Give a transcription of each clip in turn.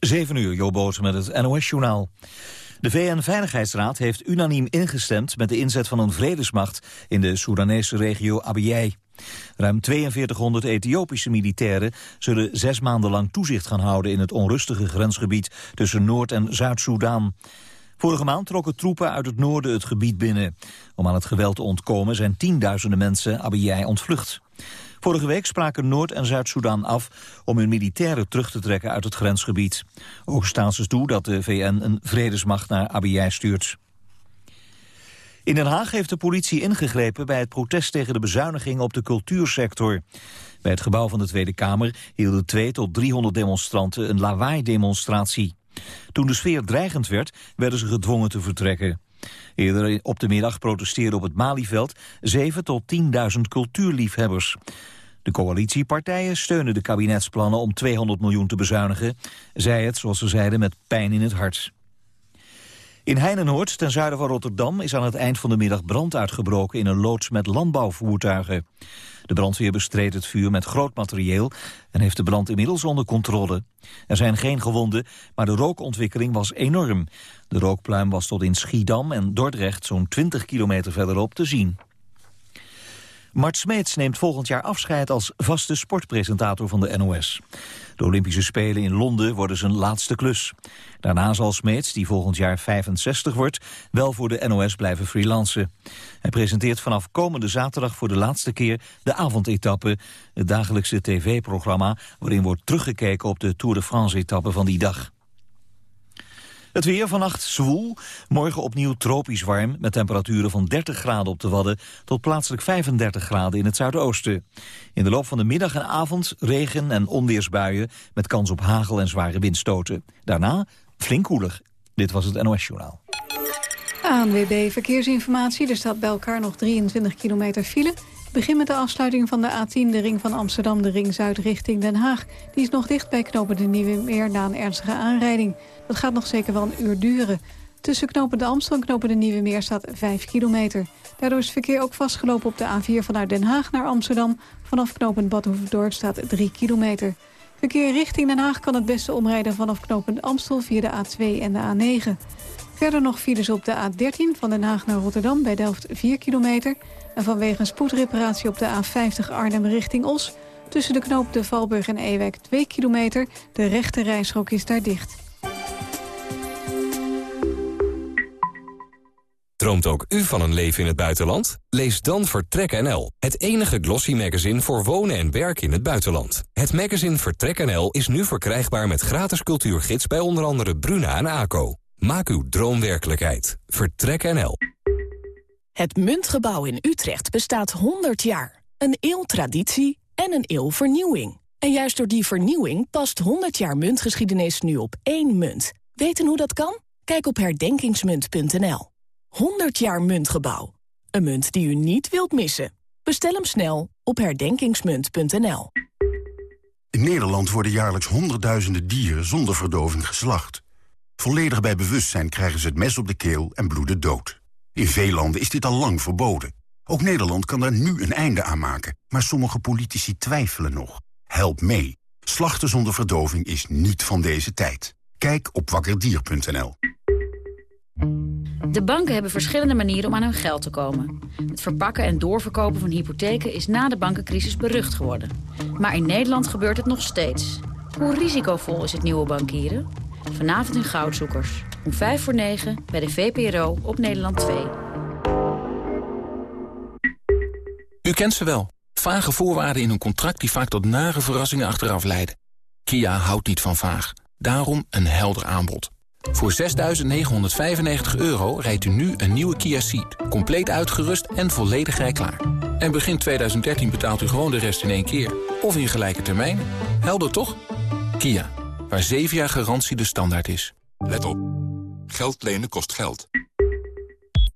7 uur, Joboot met het NOS-journaal. De VN-veiligheidsraad heeft unaniem ingestemd met de inzet van een vredesmacht in de Soedanese regio Abyei. Ruim 4200 Ethiopische militairen zullen zes maanden lang toezicht gaan houden in het onrustige grensgebied tussen Noord- en Zuid-Soedan. Vorige maand trokken troepen uit het noorden het gebied binnen. Om aan het geweld te ontkomen zijn tienduizenden mensen Abyei ontvlucht. Vorige week spraken Noord- en Zuid-Soedan af om hun militairen terug te trekken uit het grensgebied. Ook staan ze toe dat de VN een vredesmacht naar Abyei stuurt. In Den Haag heeft de politie ingegrepen bij het protest tegen de bezuinigingen op de cultuursector. Bij het gebouw van de Tweede Kamer hielden 2 tot 300 demonstranten een lawaai-demonstratie. Toen de sfeer dreigend werd, werden ze gedwongen te vertrekken. Eerder op de middag protesteerden op het Malieveld 7 tot 10.000 cultuurliefhebbers. De coalitiepartijen steunen de kabinetsplannen om 200 miljoen te bezuinigen. Zij het, zoals ze zeiden, met pijn in het hart. In Heinenoord, ten zuiden van Rotterdam, is aan het eind van de middag brand uitgebroken in een loods met landbouwvoertuigen. De brandweer bestreed het vuur met groot materieel en heeft de brand inmiddels onder controle. Er zijn geen gewonden, maar de rookontwikkeling was enorm. De rookpluim was tot in Schiedam en Dordrecht zo'n 20 kilometer verderop te zien. Mart Smeets neemt volgend jaar afscheid als vaste sportpresentator van de NOS. De Olympische Spelen in Londen worden zijn laatste klus. Daarna zal Smeets, die volgend jaar 65 wordt, wel voor de NOS blijven freelancen. Hij presenteert vanaf komende zaterdag voor de laatste keer de avondetappe, het dagelijkse tv-programma waarin wordt teruggekeken op de Tour de France-etappe van die dag. Het weer vannacht zwoel, morgen opnieuw tropisch warm... met temperaturen van 30 graden op de Wadden... tot plaatselijk 35 graden in het zuidoosten. In de loop van de middag en avond regen- en onweersbuien... met kans op hagel en zware windstoten. Daarna flink koeler. Dit was het NOS Journaal. ANWB Verkeersinformatie. Er staat bij elkaar nog 23 kilometer file... Begin met de afsluiting van de A10, de ring van Amsterdam, de ring Zuid richting Den Haag. Die is nog dicht bij knopen de Nieuwe Meer na een ernstige aanrijding. Dat gaat nog zeker wel een uur duren. Tussen knopen de Amstel en knopen de Nieuwe Meer staat 5 kilometer. Daardoor is het verkeer ook vastgelopen op de A4 vanuit Den Haag naar Amsterdam. Vanaf knooppunt Badhoevedorp staat 3 kilometer. Verkeer richting Den Haag kan het beste omrijden vanaf knooppunt Amstel via de A2 en de A9. Verder nog files op de A13 van Den Haag naar Rotterdam bij Delft 4 kilometer. En vanwege een spoedreparatie op de A50 Arnhem richting Os... tussen de knoop de Valburg en Ewijk 2 kilometer. De rechte reisrook is daar dicht. Droomt ook u van een leven in het buitenland? Lees dan Vertrek NL, het enige glossy magazine voor wonen en werken in het buitenland. Het magazine Vertrek NL is nu verkrijgbaar met gratis cultuurgids bij onder andere Bruna en ACO. Maak uw droom werkelijkheid. Vertrek NL. Het Muntgebouw in Utrecht bestaat 100 jaar. Een eeuw traditie en een eeuw vernieuwing. En juist door die vernieuwing past 100 jaar muntgeschiedenis nu op één munt. Weten hoe dat kan? Kijk op herdenkingsmunt.nl. 100 jaar Muntgebouw. Een munt die u niet wilt missen. Bestel hem snel op herdenkingsmunt.nl. In Nederland worden jaarlijks honderdduizenden dieren zonder verdoving geslacht. Volledig bij bewustzijn krijgen ze het mes op de keel en bloeden dood. In veel landen is dit al lang verboden. Ook Nederland kan daar nu een einde aan maken. Maar sommige politici twijfelen nog. Help mee. Slachten zonder verdoving is niet van deze tijd. Kijk op wakkerdier.nl. De banken hebben verschillende manieren om aan hun geld te komen. Het verpakken en doorverkopen van hypotheken is na de bankencrisis berucht geworden. Maar in Nederland gebeurt het nog steeds. Hoe risicovol is het nieuwe bankieren? Vanavond in Goudzoekers. Om 5 voor 9 bij de VPRO op Nederland 2. U kent ze wel. Vage voorwaarden in een contract die vaak tot nare verrassingen achteraf leiden. Kia houdt niet van vaag. Daarom een helder aanbod. Voor 6.995 euro rijdt u nu een nieuwe Kia Ceed. Compleet uitgerust en volledig rijklaar. En begin 2013 betaalt u gewoon de rest in één keer. Of in gelijke termijn. Helder toch? Kia, waar 7 jaar garantie de standaard is. Let op. Geld lenen kost geld.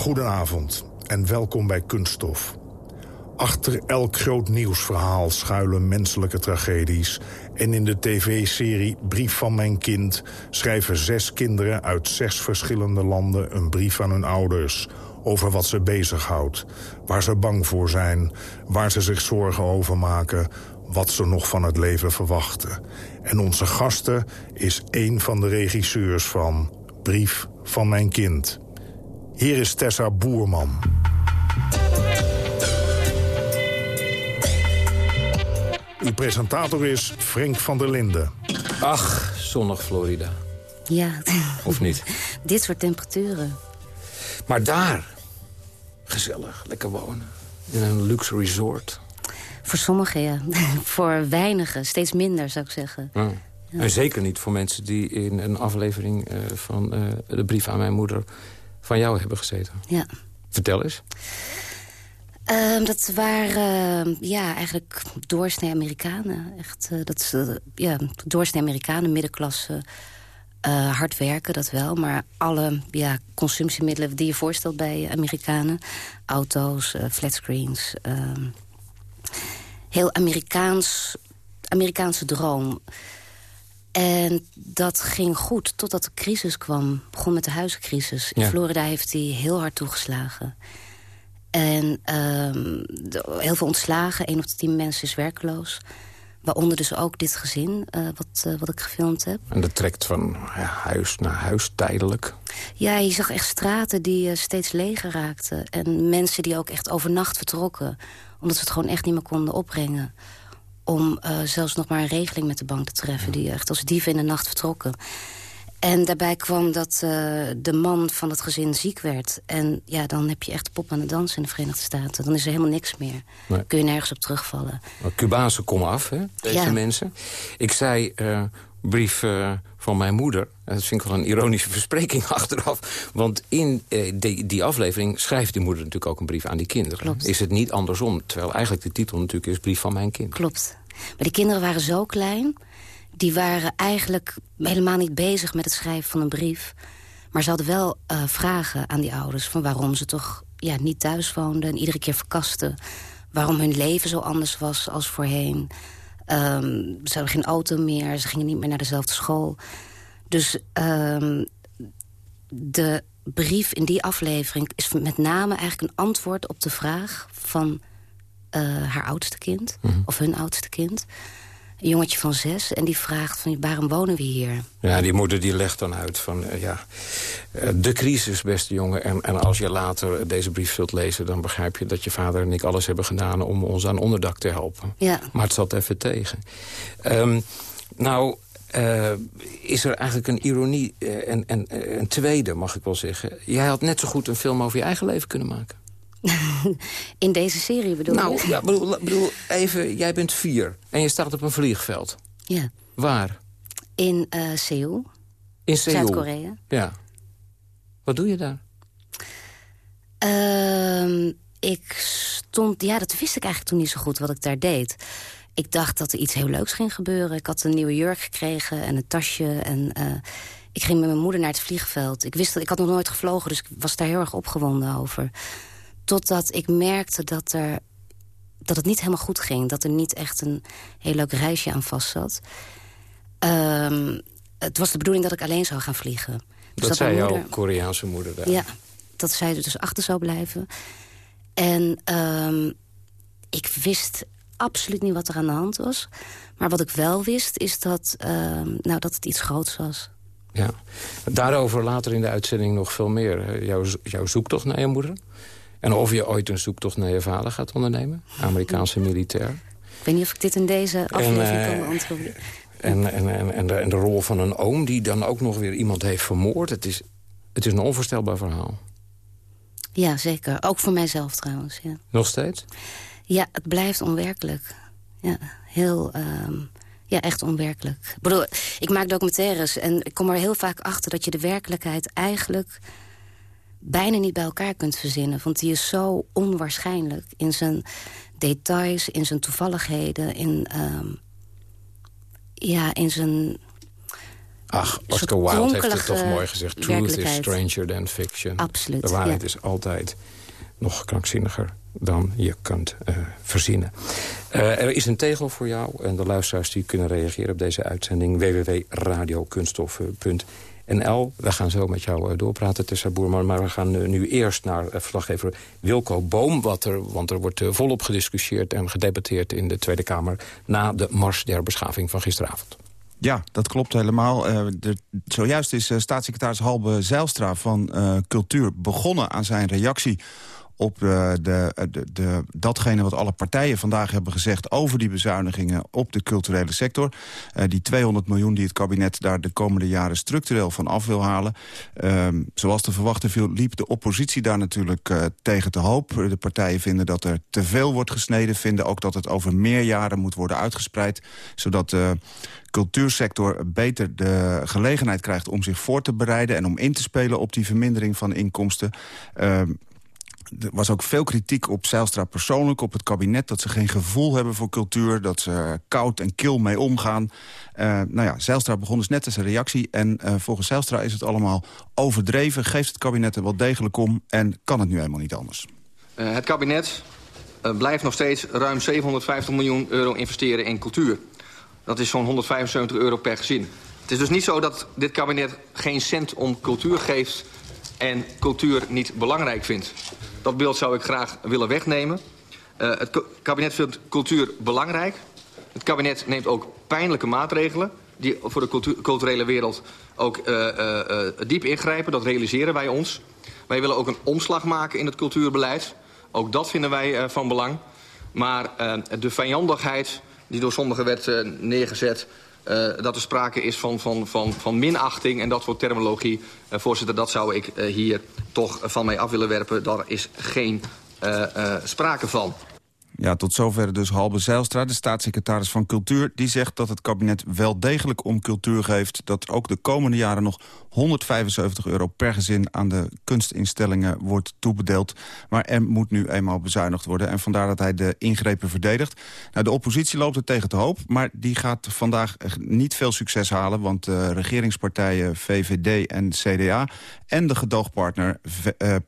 Goedenavond en welkom bij Kunststof. Achter elk groot nieuwsverhaal schuilen menselijke tragedies... en in de tv-serie Brief van mijn kind... schrijven zes kinderen uit zes verschillende landen een brief aan hun ouders... over wat ze bezighoudt, waar ze bang voor zijn... waar ze zich zorgen over maken, wat ze nog van het leven verwachten. En onze gasten is één van de regisseurs van Brief van mijn kind. Hier is Tessa Boerman. Uw presentator is Frank van der Linden. Ach, zonnig Florida. Ja. Of niet? Dit soort temperaturen. Maar daar, gezellig, lekker wonen. In een luxe resort. Voor sommigen, ja. voor weinigen, steeds minder, zou ik zeggen. Ja. En zeker niet voor mensen die in een aflevering uh, van uh, de brief aan mijn moeder... van jou hebben gezeten. Ja. Vertel eens. Uh, dat waren ja, eigenlijk doorsnee Amerikanen. Echt, uh, dat, uh, ja, doorsnee Amerikanen, middenklasse. hard werken, dat wel. Maar alle ja, consumptiemiddelen die je voorstelt bij Amerikanen. Auto's, flatscreens. ehm, heel Amerikaans, Amerikaanse droom. En dat ging goed totdat de crisis kwam. begon met de huizencrisis. In Ja. Florida heeft hij heel hard toegeslagen. En ehm, heel veel ontslagen. Een op de tien mensen is werkloos. Waaronder dus ook dit gezin, eh, wat, eh, wat ik gefilmd heb. En dat trekt van ja, huis naar huis tijdelijk. Ja, je zag echt straten die eh, steeds leger raakten. En mensen die ook echt overnacht vertrokken. Omdat ze het gewoon echt niet meer konden opbrengen. Om eh, zelfs nog maar een regeling met de bank te treffen. Die echt als dieven in de nacht vertrokken. En daarbij kwam dat eh, de man van het gezin ziek werd. En ja, dan heb je echt pop aan de dans in de Verenigde Staten. Dan is er helemaal niks meer. Nee. Kun je nergens op terugvallen. Maar Cubaanse komen af, hè, deze Ja. mensen. Ik zei, eh, brief van mijn moeder. Dat vind ik wel een ironische verspreking achteraf. Want in die, die aflevering schrijft die moeder natuurlijk ook een brief aan die kinderen. Klopt. Is het niet andersom? Terwijl eigenlijk de titel natuurlijk is brief van mijn kind. Klopt. Maar die kinderen waren zo klein. Die waren eigenlijk helemaal niet bezig met het schrijven van een brief. Maar ze hadden wel eh, vragen aan die ouders... van waarom ze toch ja, niet thuis woonden en iedere keer verkasten. Waarom hun leven zo anders was als voorheen. Ehm, ze hadden geen auto meer, ze gingen niet meer naar dezelfde school. Dus ehm, de brief in die aflevering is met name eigenlijk een antwoord op de vraag van eh, haar oudste kind, of hun oudste kind. Een jongetje van zes, en die vraagt van waarom wonen we hier? Ja, die moeder die legt dan uit van, eh, ja, eh, de crisis, beste jongen. En, en als je later deze brief zult lezen... dan begrijp je dat je vader en ik alles hebben gedaan... om ons aan onderdak te helpen. Ja. Maar het zat even tegen. Ehm, nou, is er eigenlijk een ironie, en, en een tweede, mag ik wel zeggen. Jij had net zo goed een film over je eigen leven kunnen maken. In deze serie bedoel nou, je? ja, bedoel, bedoel, even, jij bent vier en je staat op een vliegveld. Ja. Waar? In eh Seoul, In Seoul. Zuid-Korea. Ja. Wat doe je daar? Ehm, ik stond... Ja, dat wist ik eigenlijk toen niet zo goed wat ik daar deed. Ik dacht dat er iets heel leuks ging gebeuren. Ik had een nieuwe jurk gekregen en een tasje. En eh, ik ging met mijn moeder naar het vliegveld. Ik wist dat ik had nog nooit gevlogen, dus ik was daar heel erg opgewonden over. Totdat ik merkte dat, er, dat het niet helemaal goed ging. Dat er niet echt een heel leuk reisje aan vast zat. Ehm, het was de bedoeling dat ik alleen zou gaan vliegen. Dus dat zei mijn jouw Koreaanse moeder daar. ja, dat zij er dus achter zou blijven. En ehm, ik wist absoluut niet wat er aan de hand was. Maar wat ik wel wist, is dat, ehm, nou, dat het iets groots was. Ja. Daarover later in de uitzending nog veel meer. Jouw, jouw zoektocht naar je moeder. En of je ooit een zoektocht naar je vader gaat ondernemen. Amerikaanse militair. Ik weet niet of ik dit in deze aflevering eh, kan beantwoorden. En, en, en, en, de, en de rol van een oom die dan ook nog weer iemand heeft vermoord. Het is, het is een onvoorstelbaar verhaal. Ja, zeker. Ook voor mijzelf trouwens, ja. Nog steeds? Ja, het blijft onwerkelijk. Ja, heel... ehm, ja, echt onwerkelijk. Ik bedoel, ik maak documentaires en ik kom er heel vaak achter... dat je de werkelijkheid eigenlijk bijna niet bij elkaar kunt verzinnen. Want die is zo onwaarschijnlijk in zijn details, in zijn toevalligheden... in, ehm, ja, in zijn Ach, Oscar Wilde heeft het toch mooi gezegd. Truth is stranger than fiction. Absoluut, De waarheid is altijd nog krankzinniger dan je kunt uh, verzinnen. Uh, er is een tegel voor jou en de luisteraars die kunnen reageren op deze uitzending. www.radiokunststoffen.nl We gaan zo met jou uh, doorpraten, Tessa Boerman. Maar we gaan nu eerst naar verslaggever Wilco Boom. Wat er, want er wordt volop gediscussieerd en gedebatteerd in de Tweede Kamer... na de Mars der Beschaving van gisteravond. Ja, dat klopt helemaal. Zojuist is staatssecretaris Halbe Zijlstra van Cultuur begonnen aan zijn reactie op de, de, de, datgene wat alle partijen vandaag hebben gezegd... over die bezuinigingen op de culturele sector. die 200 miljoen die het kabinet daar de komende jaren structureel van af wil halen. Ehm, zoals te verwachten viel, liep de oppositie daar natuurlijk tegen te hoop. De partijen vinden dat er te veel wordt gesneden. Vinden ook dat het over meer jaren moet worden uitgespreid. Zodat cultuursector beter de gelegenheid krijgt om zich voor te bereiden... en om in te spelen op die vermindering van inkomsten. Er was ook veel kritiek op Zijlstra persoonlijk, op het kabinet... dat ze geen gevoel hebben voor cultuur, dat ze koud en kil mee omgaan. Uh, nou ja, Zijlstra begon dus net als een reactie... en uh, volgens Zijlstra is het allemaal overdreven, geeft het kabinet er wel degelijk om... en kan het nu helemaal niet anders. Uh, het kabinet blijft nog steeds ruim 750 miljoen euro investeren in cultuur. Dat is zo'n 175 euro per gezin. Het is dus niet zo dat dit kabinet geen cent om cultuur geeft... en cultuur niet belangrijk vindt. Dat beeld zou ik graag willen wegnemen. Uh, het kabinet vindt cultuur belangrijk. Het kabinet neemt ook pijnlijke maatregelen... die voor de culturele wereld ook uh, uh, diep ingrijpen. Dat realiseren wij ons. Wij willen ook een omslag maken in het cultuurbeleid. Ook dat vinden wij van belang. Maar de vijandigheid die door sommigen werd neergezet... Uh, dat er sprake is van, van, van, van minachting en dat soort terminologie. Uh, voorzitter, dat zou ik hier toch van mij af willen werpen. Daar is geen sprake van. Ja, tot zover dus Halbe Zijlstra, de staatssecretaris van Cultuur. Die zegt dat het kabinet wel degelijk om cultuur geeft. Dat ook de komende jaren nog 175 euro per gezin aan de kunstinstellingen wordt toebedeeld. Maar er moet nu eenmaal bezuinigd worden. En vandaar dat hij de ingrepen verdedigt. Nou, de oppositie loopt er tegen te hoop. Maar die gaat vandaag niet veel succes halen. Want de regeringspartijen VVD en CDA en de gedoogpartner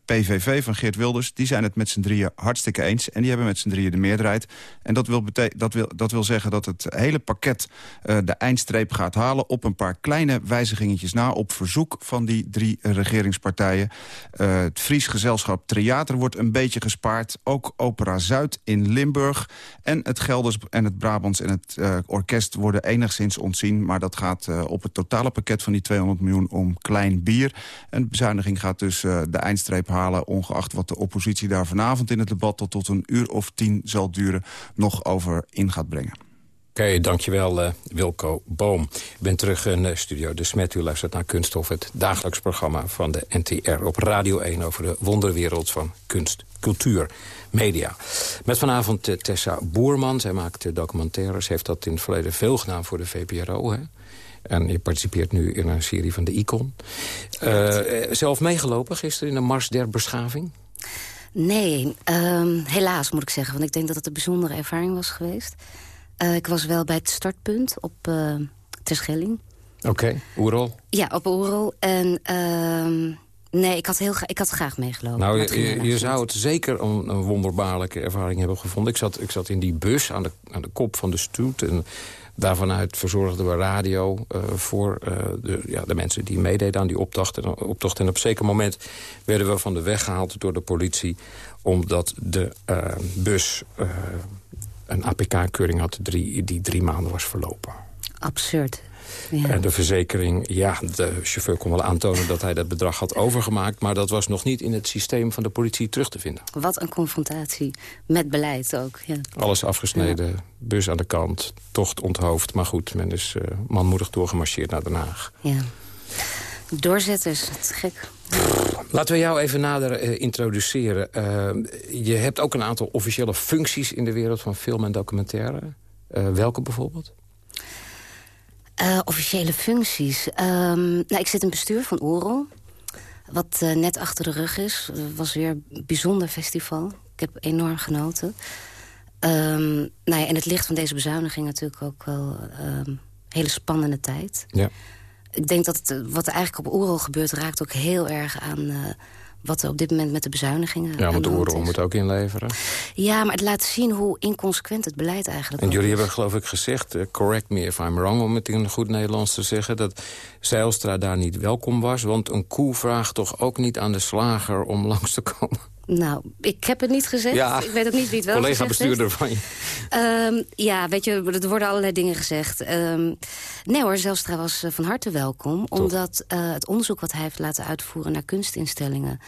PVV van Geert Wilders... die zijn het met z'n drieën hartstikke eens. En die hebben met z'n drieën de meerderheid. En dat wil, dat wil, dat wil zeggen dat het hele pakket uh, de eindstreep gaat halen... op een paar kleine wijzigingetjes na, op verzoek van die drie regeringspartijen. Uh, het Fries gezelschap Theater wordt een beetje gespaard. Ook Opera Zuid in Limburg. En het Gelders en het Brabants en het uh, orkest worden enigszins ontzien. Maar dat gaat op het totale pakket van die 200 miljoen om klein bier. Een bezuiniging gaat dus de eindstreep halen... ongeacht wat de oppositie daar vanavond in het debat... tot, tot een uur of tien zal duren, nog over in gaat brengen. Oké, okay, dankjewel uh, Wilco Boom. Ik ben terug in uh, Studio De Smet. U luistert naar Kunststof, het dagelijks programma van de NTR op Radio 1... over de wonderwereld van kunst, cultuur, media. Met vanavond uh, Tessa Boerman. Zij maakt documentaires, heeft dat in het verleden veel gedaan voor de VPRO... Hè? En je participeert nu in een serie van de Icon. zelf meegelopen gisteren in de Mars der Beschaving? Nee, um, helaas moet ik zeggen. Want ik denk dat het een bijzondere ervaring was geweest. Uh, ik was wel bij het startpunt op uh, Terschelling. Oké, okay. Oerol? Ja, op Oerol. En uh, nee, ik had, heel ik had graag meegelopen. Nou, je, je zou het zeker een, een, wonderbaarlijke ervaring hebben gevonden. Ik zat, ik zat in die bus aan de, aan de kop van de stoet... En Daarvanuit verzorgden we radio uh, voor uh, de, ja, de mensen die meededen aan die optocht. En, en op een zeker moment werden we van de weg gehaald door de politie... omdat de uh, bus een APK-keuring had die drie maanden was verlopen. Absurd. Ja. En de verzekering, ja, de chauffeur kon wel aantonen dat hij dat bedrag had overgemaakt... maar dat was nog niet in het systeem van de politie terug te vinden. Wat een confrontatie, met beleid ook. Ja. Alles afgesneden, ja. bus aan de kant, tocht onthoofd. Maar goed, men is uh, manmoedig doorgemarcheerd naar Den Haag. Ja. Doorzetters, dat is gek. Laten we jou even nader uh, introduceren. Uh, je hebt ook een aantal officiële functies in de wereld van film en documentaire. Welke bijvoorbeeld? Uh, officiële functies. Um, nou, ik zit in bestuur van Oerol. Wat uh, net achter de rug is. Het was weer een bijzonder festival. Ik heb enorm genoten. Um, nou ja, en het licht van deze bezuiniging natuurlijk ook wel... Um, hele spannende tijd. Ja. ik denk dat het, wat er eigenlijk op Oerol gebeurt... raakt ook heel erg aan wat er op dit moment met de bezuinigingen Ja, want de Oerol moet ook inleveren. Ja, maar het laat zien hoe inconsequent het beleid eigenlijk En jullie hebben geloof ik gezegd, correct me if I'm wrong... om het in goed Nederlands te zeggen... dat Zeilstra daar niet welkom was. Want een koe vraagt toch ook niet aan de slager om langs te komen? Nou, ik heb het niet gezegd. Ja, ik weet ook niet wie het wel collega bestuurder van je. Um, ja, weet je, er worden allerlei dingen gezegd. Um, nee hoor, Zelstra was van harte welkom. Omdat uh, het onderzoek wat hij heeft laten uitvoeren naar kunstinstellingen...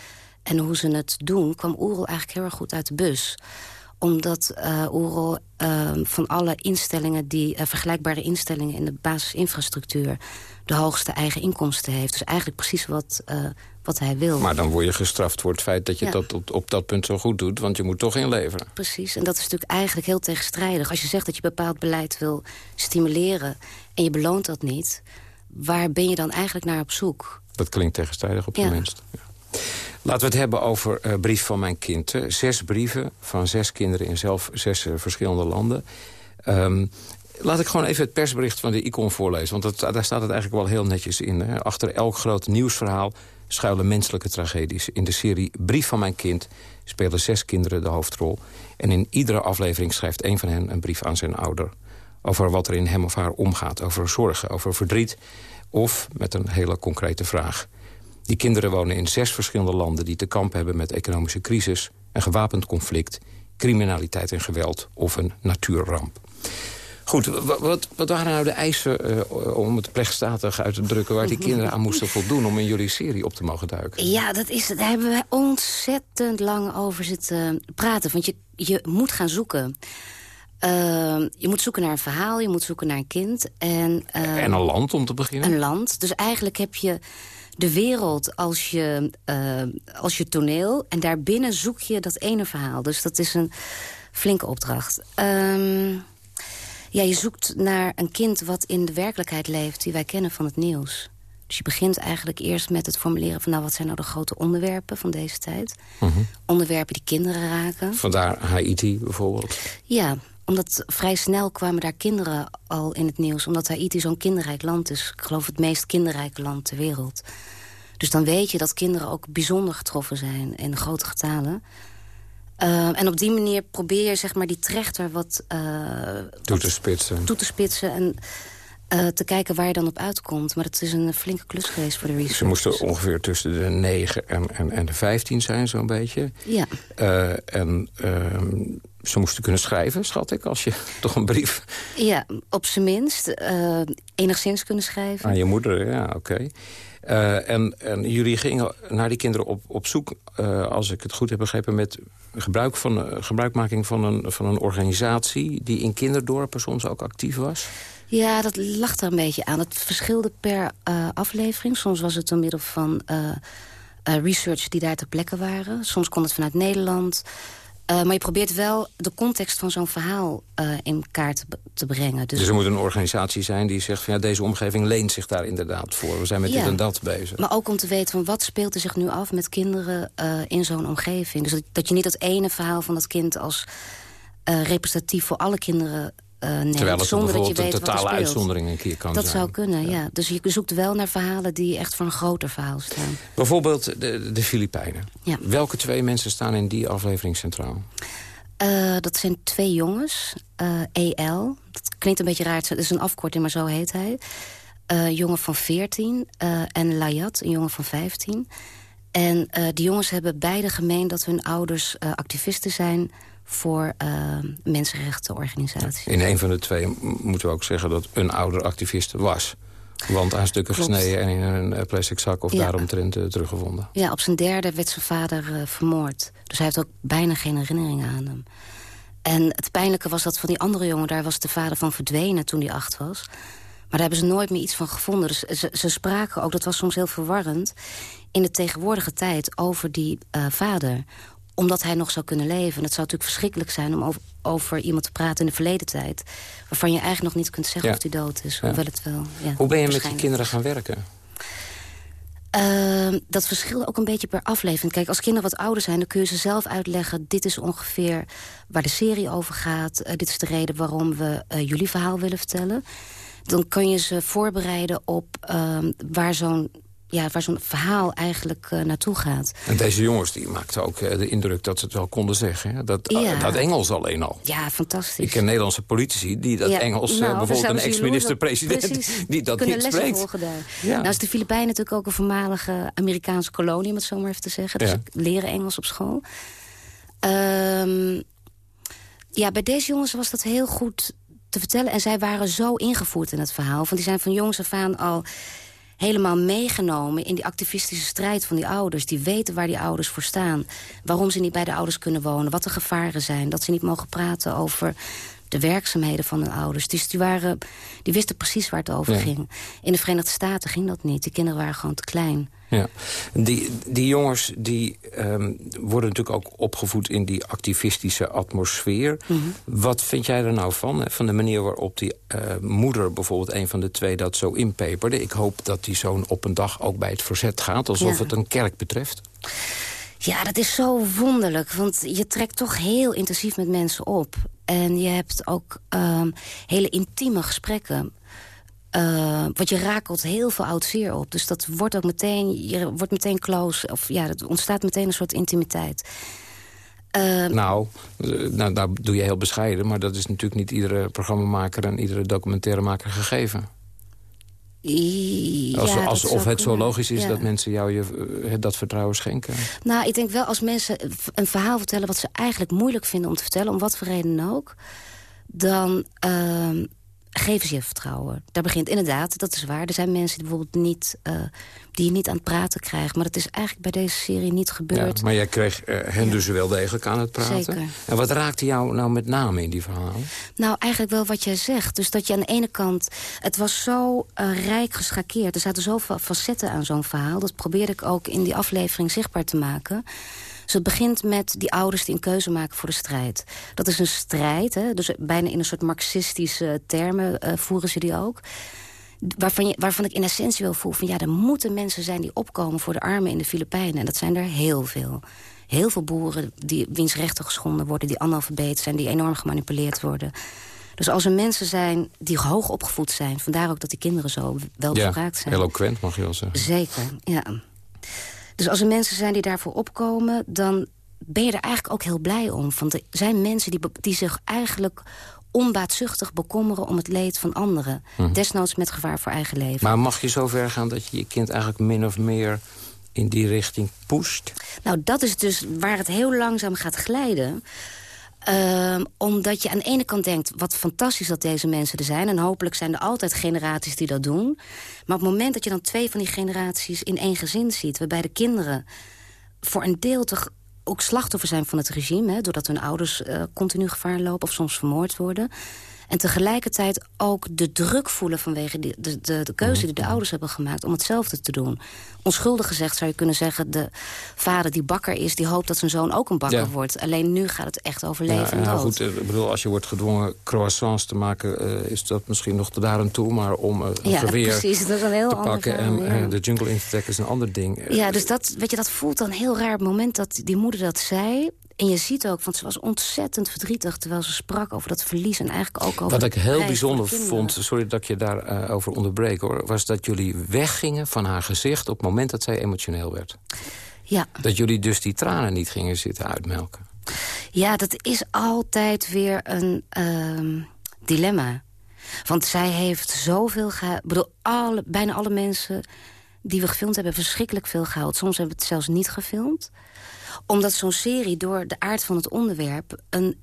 en hoe ze het doen, kwam Oerol eigenlijk heel erg goed uit de bus omdat uh, Oerol uh, van alle instellingen, die uh, vergelijkbare instellingen in de basisinfrastructuur, de hoogste eigen inkomsten heeft. Dus eigenlijk precies wat, wat hij wil. Maar dan word je gestraft voor het feit dat je ja. dat op, op, dat punt zo goed doet, want je moet toch inleveren. Precies, en dat is natuurlijk eigenlijk heel tegenstrijdig. Als je zegt dat je bepaald beleid wil stimuleren en je beloont dat niet, waar ben je dan eigenlijk naar op zoek? Dat klinkt tegenstrijdig op zijn ja. minst. Ja. Laten we het hebben over uh, Brief van mijn kind. Zes brieven van zes kinderen in zelf zes uh, verschillende landen. Um, laat ik gewoon even het persbericht van de ICON voorlezen. Want dat, daar staat het eigenlijk wel heel netjes in. Hè? Achter elk groot nieuwsverhaal schuilen menselijke tragedies. In de serie Brief van mijn kind spelen zes kinderen de hoofdrol. En in iedere aflevering schrijft een van hen een brief aan zijn ouder. Over wat er in hem of haar omgaat. Over zorgen, over verdriet. Of met een hele concrete vraag. Die kinderen wonen in zes verschillende landen... die te kampen hebben met economische crisis, een gewapend conflict... criminaliteit en geweld of een natuurramp. Goed, wat, wat waren nou de eisen, uh, om het plechtstatig uit te drukken... waar die kinderen aan moesten voldoen om in jullie serie op te mogen duiken? Ja, dat is, daar hebben we ontzettend lang over zitten praten. Want je, je moet gaan zoeken. Uh, je moet zoeken naar een verhaal, je moet zoeken naar een kind. En, uh, en een land om te beginnen? Een land. Dus eigenlijk heb je de wereld als je, uh, als je toneel. En daarbinnen zoek je dat ene verhaal. Dus dat is een flinke opdracht. Um, ja, je zoekt naar een kind wat in de werkelijkheid leeft... die wij kennen van het nieuws. Dus je begint eigenlijk eerst met het formuleren van... nou, wat zijn nou de grote onderwerpen van deze tijd? -huh. Onderwerpen die kinderen raken. Vandaar Haiti bijvoorbeeld? Ja, omdat vrij snel kwamen daar kinderen al in het nieuws. Omdat Haiti zo'n kinderrijk land is. Ik geloof het meest kinderrijke land ter wereld. Dus dan weet je dat kinderen ook bijzonder getroffen zijn in grote getalen. Uh, en op die manier probeer je zeg maar, die trechter wat... Uh, toe te spitsen. Toe te spitsen en uh, te kijken waar je dan op uitkomt. Maar het is een flinke klus geweest voor de research. Ze moesten ongeveer tussen de 9 en, en, en de 15 zijn, zo'n beetje. Ja. en ehm, ze moesten kunnen schrijven, schat ik, als je toch een brief... Ja, op zijn minst. enigszins kunnen schrijven. Aan je moeder, ja, oké. Okay. Uh, en, en, jullie gingen naar die kinderen op, op zoek, uh, als ik het goed heb begrepen... met gebruik van, uh, gebruikmaking van een, van een organisatie... die in kinderdorpen soms ook actief was? Ja, dat lag er een beetje aan. Het verschilde per aflevering. Soms was het door middel van research die daar ter plekke waren. Soms kon het vanuit Nederland... Uh, maar je probeert wel de context van zo'n verhaal uh, in kaart te brengen. Dus... dus, er moet een organisatie zijn die zegt... van ja, deze omgeving leent zich daar inderdaad voor. We zijn met ja, dit en dat bezig. Maar ook om te weten van wat speelt er zich nu af met kinderen uh, in zo'n omgeving. Dus dat, dat, je niet dat ene verhaal van dat kind als representatief voor alle kinderen neemt. Terwijl het zonder dat je weet een totale er uitzondering een keer kan dat zijn. zou kunnen, ja. ja. Dus je zoekt wel naar verhalen die echt voor een groter verhaal staan. Bijvoorbeeld de, de Filipijnen. Ja. Welke twee mensen staan in die aflevering centraal? Uh, dat zijn twee jongens. Uh, EL. Dat klinkt een beetje raar. Het is een afkorting, maar zo heet hij. Uh, jongen van 14. en Layat, een jongen van 15. En die jongens hebben beide gemeen dat hun ouders activisten zijn voor mensenrechtenorganisaties. In een van de twee moeten we ook zeggen dat een ouder activist was. Want aan stukken Klopt. gesneden en in een plastic zak of Ja. daaromtrent uh, teruggevonden. Ja, op zijn derde werd zijn vader uh, vermoord. Dus hij heeft ook bijna geen herinneringen aan hem. En het pijnlijke was dat van die andere jongen... daar was de vader van verdwenen toen hij acht was. Maar daar hebben ze nooit meer iets van gevonden. Dus ze, ze spraken ook, dat was soms heel verwarrend... in de tegenwoordige tijd over die uh, vader omdat hij nog zou kunnen leven. En het zou natuurlijk verschrikkelijk zijn om over, over, iemand te praten in de verleden tijd... waarvan je eigenlijk nog niet kunt zeggen Ja. of hij dood is. Ja. Hoewel het wel, ja, Hoe ben je met die waarschijnlijk kinderen gaan werken? Uh, dat verschilt ook een beetje per aflevering. Kijk, als kinderen wat ouder zijn, dan kun je ze zelf uitleggen... dit is ongeveer waar de serie over gaat. Uh, dit is de reden waarom we uh, jullie verhaal willen vertellen. dan kun je ze voorbereiden op ehm, waar zo'n ja, waar zo'n verhaal eigenlijk uh, naartoe gaat. En deze jongens die maakten ook uh, de indruk dat ze het wel konden zeggen. Hè? Dat, Ja. dat Engels alleen al. Ja, fantastisch. Ik ken Nederlandse politici die dat Ja, Engels... eh, nou, bijvoorbeeld een ex-minister-president die dat niet spreekt. Ja. Nou is de Filipijnen natuurlijk ook een voormalige Amerikaanse kolonie... om het zo maar even te zeggen. Dus leren Engels op school. Ehm, ja, bij deze jongens was dat heel goed te vertellen. En zij waren zo ingevoerd in het verhaal. Want die zijn van jongs af aan al helemaal meegenomen... in die activistische strijd van die ouders. Die weten waar die ouders voor staan. Waarom ze niet bij de ouders kunnen wonen. Wat de gevaren zijn. Dat ze niet mogen praten over de werkzaamheden van hun ouders. Dus die, waren, die wisten precies waar het over Ja. ging. In de Verenigde Staten ging dat niet. Die kinderen waren gewoon te klein. Ja. Die, die jongens die ehm, worden natuurlijk ook opgevoed in die activistische atmosfeer. Mhm. Wat vind jij er nou van? hè? Van de manier waarop die eh, moeder, bijvoorbeeld een van de twee, dat zo inpeperde. Ik hoop dat die zoon op een dag ook bij het verzet gaat, alsof Ja. het een kerk betreft. Ja, dat is zo wonderlijk. Want je trekt toch heel intensief met mensen op. En je hebt ook ehm, hele intieme gesprekken. Eh, want je rakelt heel veel oud zeer op. Dus dat wordt ook meteen, je wordt meteen close. Of ja, er ontstaat meteen een soort intimiteit. Eh, Nou, eh, nou, daar doe je heel bescheiden, maar dat is natuurlijk niet iedere programmamaker en iedere documentairemaker gegeven. Als, ja, alsof zou het zo logisch is Ja. dat mensen jou je, dat vertrouwen schenken. Nou, ik denk wel als mensen een verhaal vertellen... wat ze eigenlijk moeilijk vinden om te vertellen, om wat voor reden dan ook... dan ehm, geven ze je vertrouwen. Daar begint inderdaad, dat is waar. Er zijn mensen die bijvoorbeeld niet, eh, die je niet aan het praten krijgt. Maar dat is eigenlijk bij deze serie niet Ja, gebeurd. maar jij kreeg eh, hen dus wel degelijk aan het praten. Zeker. En wat raakte jou nou met name in die verhalen? Nou, eigenlijk wel wat jij zegt. Dus dat je aan de ene kant... Het was zo eh, rijk geschakeerd. Er zaten zoveel facetten aan zo'n verhaal. Dat probeerde ik ook in die aflevering zichtbaar te maken. Dus het begint met die ouders die een keuze maken voor de strijd. Dat is een strijd, hè? dus bijna in een soort marxistische termen eh, voeren ze die ook. Waarvan, je, waarvan ik in essentie wel voel van... ja, er moeten mensen zijn die opkomen voor de armen in de Filipijnen. En dat zijn er heel veel. Heel veel boeren die, wiens rechten geschonden worden... die analfabeet zijn, die enorm gemanipuleerd worden. Dus als er mensen zijn die hoog opgevoed zijn... vandaar ook dat die kinderen zo wel ja, geraakt zijn. eloquent mag je wel zeggen. Zeker, ja. Dus als er mensen zijn die daarvoor opkomen... dan ben je er eigenlijk ook heel blij om. Want er zijn mensen die, die zich eigenlijk onbaatzuchtig bekommeren... om het leed van anderen. Mhm. Desnoods met gevaar voor eigen leven. Maar mag je zo ver gaan dat je je kind eigenlijk min of meer in die richting pusht? Nou, dat is dus waar het heel langzaam gaat glijden. Ehm, omdat je aan de ene kant denkt, wat fantastisch dat deze mensen er zijn. En hopelijk zijn er altijd generaties die dat doen. Maar op het moment dat je dan twee van die generaties in één gezin ziet... waarbij de kinderen voor een deel toch ook slachtoffer zijn van het regime... Hè, doordat hun ouders eh, continu gevaar lopen of soms vermoord worden... En tegelijkertijd ook de druk voelen vanwege de, de, de, de keuze die de ouders hebben gemaakt... om hetzelfde te doen. Onschuldig gezegd zou je kunnen zeggen... de vader die bakker is, die hoopt dat zijn zoon ook een bakker Ja. wordt. Alleen nu gaat het echt over leven Ja, en ja, dood. goed, eh, ik bedoel, als je wordt gedwongen croissants te maken... eh, is dat misschien nog daar aan toe. Maar om een Ja, geweer precies, dat is een heel te pakken en de jungle in te trekken is een ander ding. Ja, dus dat, weet je, dat voelt dan heel raar op het moment dat die moeder dat zei. En je ziet ook, want ze was ontzettend verdrietig... terwijl ze sprak over dat verlies en eigenlijk ook over... Wat ik heel bijzonder vond, sorry dat ik je daarover over onderbreek hoor... was dat jullie weggingen van haar gezicht op het moment dat zij emotioneel werd. Ja. Dat jullie dus die tranen niet gingen zitten uitmelken. Ja, dat is altijd weer een ehm, dilemma. Want zij heeft zoveel gehuild. Ik bedoel, alle, bijna alle mensen die we gefilmd hebben... verschrikkelijk veel gehuild. Soms hebben we het zelfs niet gefilmd. Omdat zo'n serie door de aard van het onderwerp... Een,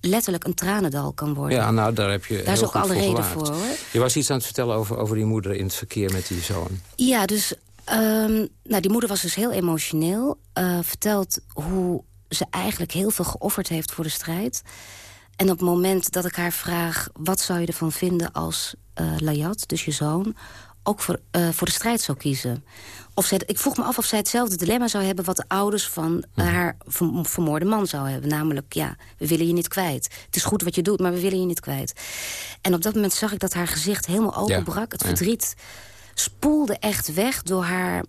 letterlijk een tranendal kan worden. Ja, nou, daar heb je Daar is ook alle voor reden voor, hoor. Je was iets aan het vertellen over, over die moeder in het verkeer met die zoon. Ja, dus ehm, nou, die moeder was dus heel emotioneel. eh, vertelt hoe ze eigenlijk heel veel geofferd heeft voor de strijd. En op het moment dat ik haar vraag... wat zou je ervan vinden als eh Layat, dus je zoon... ook voor, eh, voor de strijd zou kiezen. Of zij, ik vroeg me af of zij hetzelfde dilemma zou hebben... wat de ouders van eh, haar verm- vermoorde man zou hebben. Namelijk, ja, we willen je niet kwijt. Het is goed wat je doet, maar we willen je niet kwijt. En op dat moment zag ik dat haar gezicht helemaal openbrak. Het verdriet spoelde echt weg door haar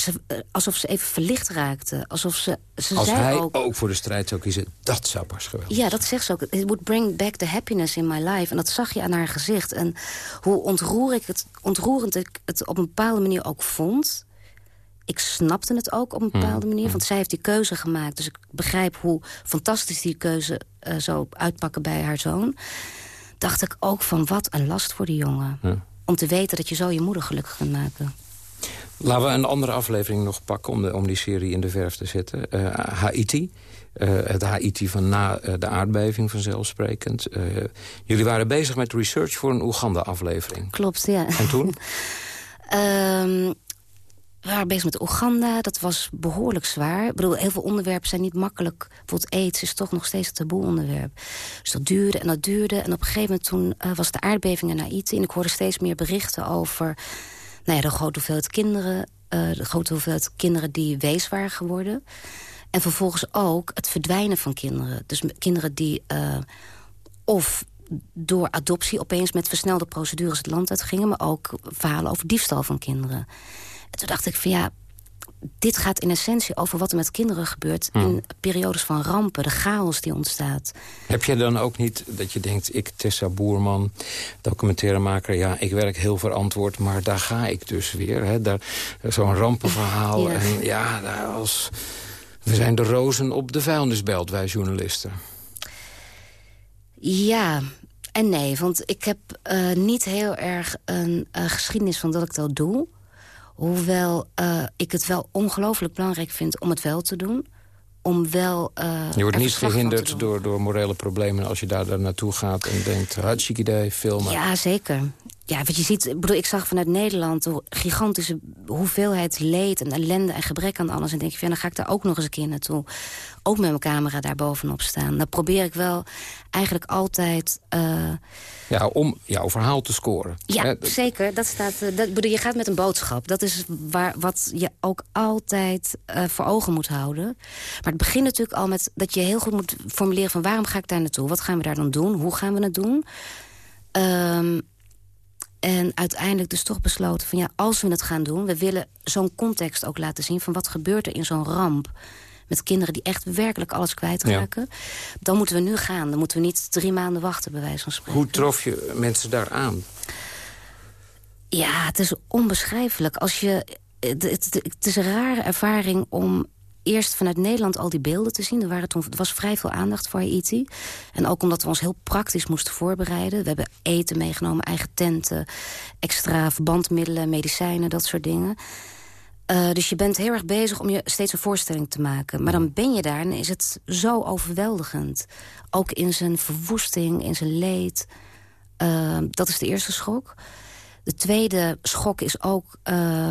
ze, eh, alsof ze even verlicht raakte. Alsof ze, ze Als zei hij ook, ook... voor de strijd zou kiezen, dat zou pas geweldig Ja, dat zegt ze ook. It would bring back the happiness in my life. En dat zag je aan haar gezicht. En hoe ontroer ik het, ontroerend ik het op een bepaalde manier ook vond. Ik snapte het ook op een Hmm. bepaalde manier. Want zij heeft die keuze gemaakt. Dus ik begrijp hoe fantastisch die keuze uh, zou uitpakken bij haar zoon. Dacht ik ook van wat een last voor die jongen. Ja. Om te weten dat je zo je moeder gelukkig kunt maken. Laten we een andere aflevering nog pakken om, de, om die serie in de verf te zetten. Uh, Haiti. Uh, het Haiti van na uh, de aardbeving vanzelfsprekend. jullie waren bezig met research voor een Oeganda-aflevering. Klopt, ja. En toen? um, we waren bezig met Oeganda. Dat was behoorlijk zwaar. Ik bedoel, heel veel onderwerpen zijn niet makkelijk. Bijvoorbeeld aids is toch nog steeds een taboe onderwerp. Dus dat duurde en dat duurde. En op een gegeven moment toen was de aardbeving in Haiti. En ik hoorde steeds meer berichten over nou ja, de grote hoeveelheid kinderen. Uh, de grote hoeveelheid kinderen die wees geworden. En vervolgens ook het verdwijnen van kinderen. Dus kinderen die uh, of door adoptie opeens met versnelde procedures het land uitgingen... maar ook verhalen over diefstal van kinderen. En toen dacht ik van ja, dit gaat in essentie over wat er met kinderen gebeurt... Hmm. in periodes van rampen, de chaos die ontstaat. Heb jij dan ook niet dat je denkt, ik Tessa Boerman, documentairemaker... ja, ik werk heel verantwoord, maar daar ga ik dus weer. Zo'n rampenverhaal. ja. En ja, als... We zijn de rozen op de vuilnisbelt, wij journalisten. Ja en nee, want ik heb uh, niet heel erg een uh, geschiedenis van dat ik dat doe. Hoewel uh, ik het wel ongelooflijk belangrijk vind om het wel te doen. Om wel je wordt niet gehinderd door, door morele problemen als je daar, daar naartoe gaat en denkt... hartstikke idee, filmen. Ja, zeker. Ja, wat je ziet, ik, bedoel, ik zag vanuit Nederland een gigantische hoeveelheid leed en ellende en gebrek aan alles. En denk je, van, dan ga ik daar ook nog eens een keer naartoe. Ook met mijn camera daar bovenop staan. Dan probeer ik wel eigenlijk altijd... Uh... Ja, om jouw verhaal te scoren. Ja, zeker. Dat staat, uh, dat, bedoel, je gaat met een boodschap. Dat is waar, wat je ook altijd uh, voor ogen moet houden. Maar het begint natuurlijk al met dat je heel goed moet formuleren... van waarom ga ik daar naartoe? Wat gaan we daar dan doen? Hoe gaan we het doen? Um, en uiteindelijk dus toch besloten van ja, als we het gaan doen... we willen zo'n context ook laten zien van wat gebeurt er in zo'n ramp... met kinderen die echt werkelijk alles kwijtraken. Ja. Dan moeten we nu gaan. Dan moeten we niet drie maanden wachten, bij wijze van spreken. Hoe trof je mensen daar aan? Ja, het is onbeschrijfelijk. Als je, het, het, het is een rare ervaring om eerst vanuit Nederland al die beelden te zien. Er, waren was vrij veel aandacht voor Haiti. En ook omdat we ons heel praktisch moesten voorbereiden. We hebben eten meegenomen, eigen tenten, extra verbandmiddelen, medicijnen, dat soort dingen. Uh, dus je bent heel erg bezig om je steeds een voorstelling te maken. Maar dan ben je daar en is het zo overweldigend. Ook in zijn verwoesting, in zijn leed. Uh, dat is de eerste schok. De tweede schok is ook uh,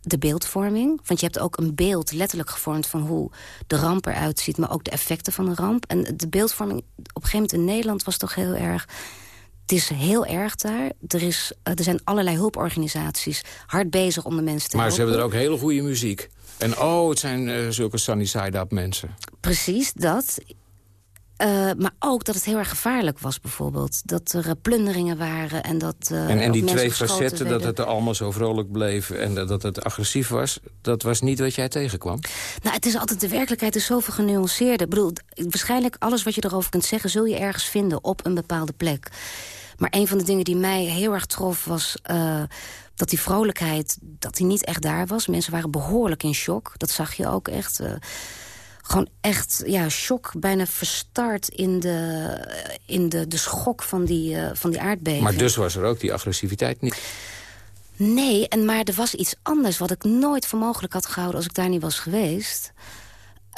de beeldvorming. Want je hebt ook een beeld letterlijk gevormd van hoe de ramp eruit ziet... maar ook de effecten van de ramp. En de beeldvorming op een gegeven moment in Nederland was toch heel erg... Het is heel erg daar. Er, is, er zijn allerlei hulporganisaties hard bezig om de mensen te maar helpen. Maar ze hebben er ook hele goede muziek. En oh, het zijn uh, zulke sunny side-up mensen. Precies, dat. Uh, maar ook dat het heel erg gevaarlijk was bijvoorbeeld. Dat er uh, plunderingen waren en dat uh, En, en die twee facetten, dat het er allemaal zo vrolijk bleef... en dat, dat het agressief was, dat was niet wat jij tegenkwam? Nou, het is altijd, de werkelijkheid is zoveel genuanceerder. Ik bedoel, waarschijnlijk alles wat je erover kunt zeggen... zul je ergens vinden op een bepaalde plek. Maar een van de dingen die mij heel erg trof was... Uh, dat die vrolijkheid, dat die niet echt daar was. Mensen waren behoorlijk in shock. Dat zag je ook echt. Gewoon echt, ja, shock. Bijna verstard in de, in de, de schok van die, uh, van die aardbeving. Maar dus was er ook die agressiviteit niet? Nee, en maar er was iets anders... wat ik nooit voor mogelijk had gehouden als ik daar niet was geweest...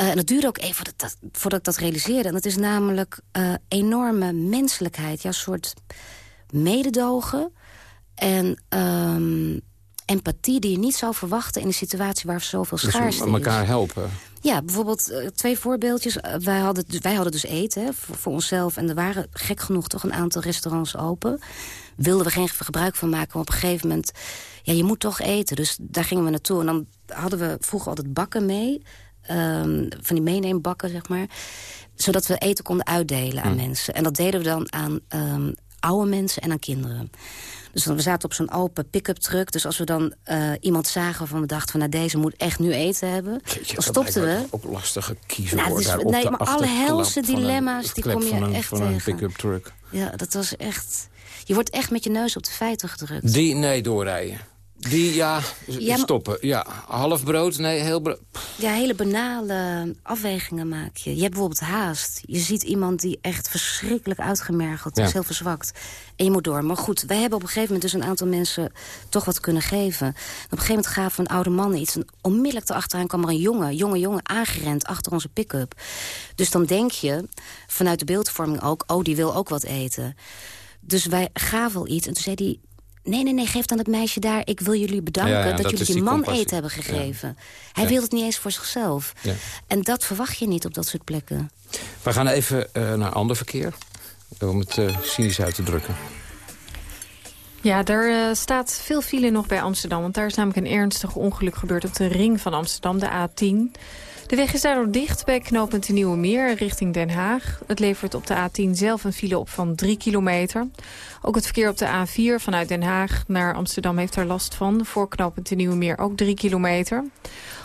Uh, en dat duurde ook even voordat, dat, voordat ik dat realiseerde. En dat is namelijk uh, enorme menselijkheid. Ja, een soort mededogen en um, empathie die je niet zou verwachten... in een situatie waar zoveel schaarste dus elkaar helpen. Ja, bijvoorbeeld uh, twee voorbeeldjes. wij, hadden, wij hadden dus eten hè, voor, voor, onszelf. En er waren gek genoeg toch een aantal restaurants open. Wilden we geen gebruik van maken. Maar op een gegeven moment... Ja, je moet toch eten. Dus daar gingen we naartoe. En dan hadden we vroeger altijd bakken mee... Um, van die meeneembakken, zeg maar. Zodat we eten konden uitdelen aan Hm. mm. mensen. En dat deden we dan aan um, oude mensen en aan kinderen. Dus we zaten op zo'n open pick-up truck. Dus als we dan uh, iemand zagen waarvan we dachten... van nou, deze moet echt nu eten hebben, Jeetje, dan stopten we. Ook lastige kiezen Nou, is- daar op nee, de maar alle helse van een- dilemma's, die kom je van een, echt van een tegen. pick-up truck. Ja, dat was echt... Je wordt echt met je neus op de feiten gedrukt. Die, nee, doorrijden. Die, ja, Ja, maar- stoppen. Ja, half brood, nee, heel brood. Ja, hele banale afwegingen maak je. Je hebt bijvoorbeeld haast. Je ziet iemand die echt verschrikkelijk uitgemergeld is, heel verzwakt. En je moet door. Maar goed, wij hebben op een gegeven moment dus een aantal mensen toch wat kunnen geven. En op een gegeven moment gaven een oude man iets. En onmiddellijk erachteraan kwam er een jongen, jonge jongen aangerend achter onze pick-up. Dus dan denk je, vanuit de beeldvorming ook, oh, die wil ook wat eten. Dus wij gaven al iets. En toen zei hij, nee, nee, nee, geef dan het meisje daar. Ik wil jullie bedanken Ja, ja, dat, dat jullie die, die man compassie. eten hebben gegeven. Hij Ja. wil het niet eens voor zichzelf. Ja. En dat verwacht je niet op dat soort plekken. We gaan even eh, naar ander verkeer. Om het eh, cynisch uit te drukken. Ja, er eh, staat veel file nog bij Amsterdam. Want daar is namelijk een ernstig ongeluk gebeurd op de ring van Amsterdam, de A10. De weg is daardoor dicht bij knooppunt de Nieuwe Meer richting Den Haag. Het levert op de A10 zelf een file op van 3 kilometer. Ook het verkeer op de A4 vanuit Den Haag naar Amsterdam heeft er last van. Voor knooppunt de Nieuwe Meer ook 3 kilometer.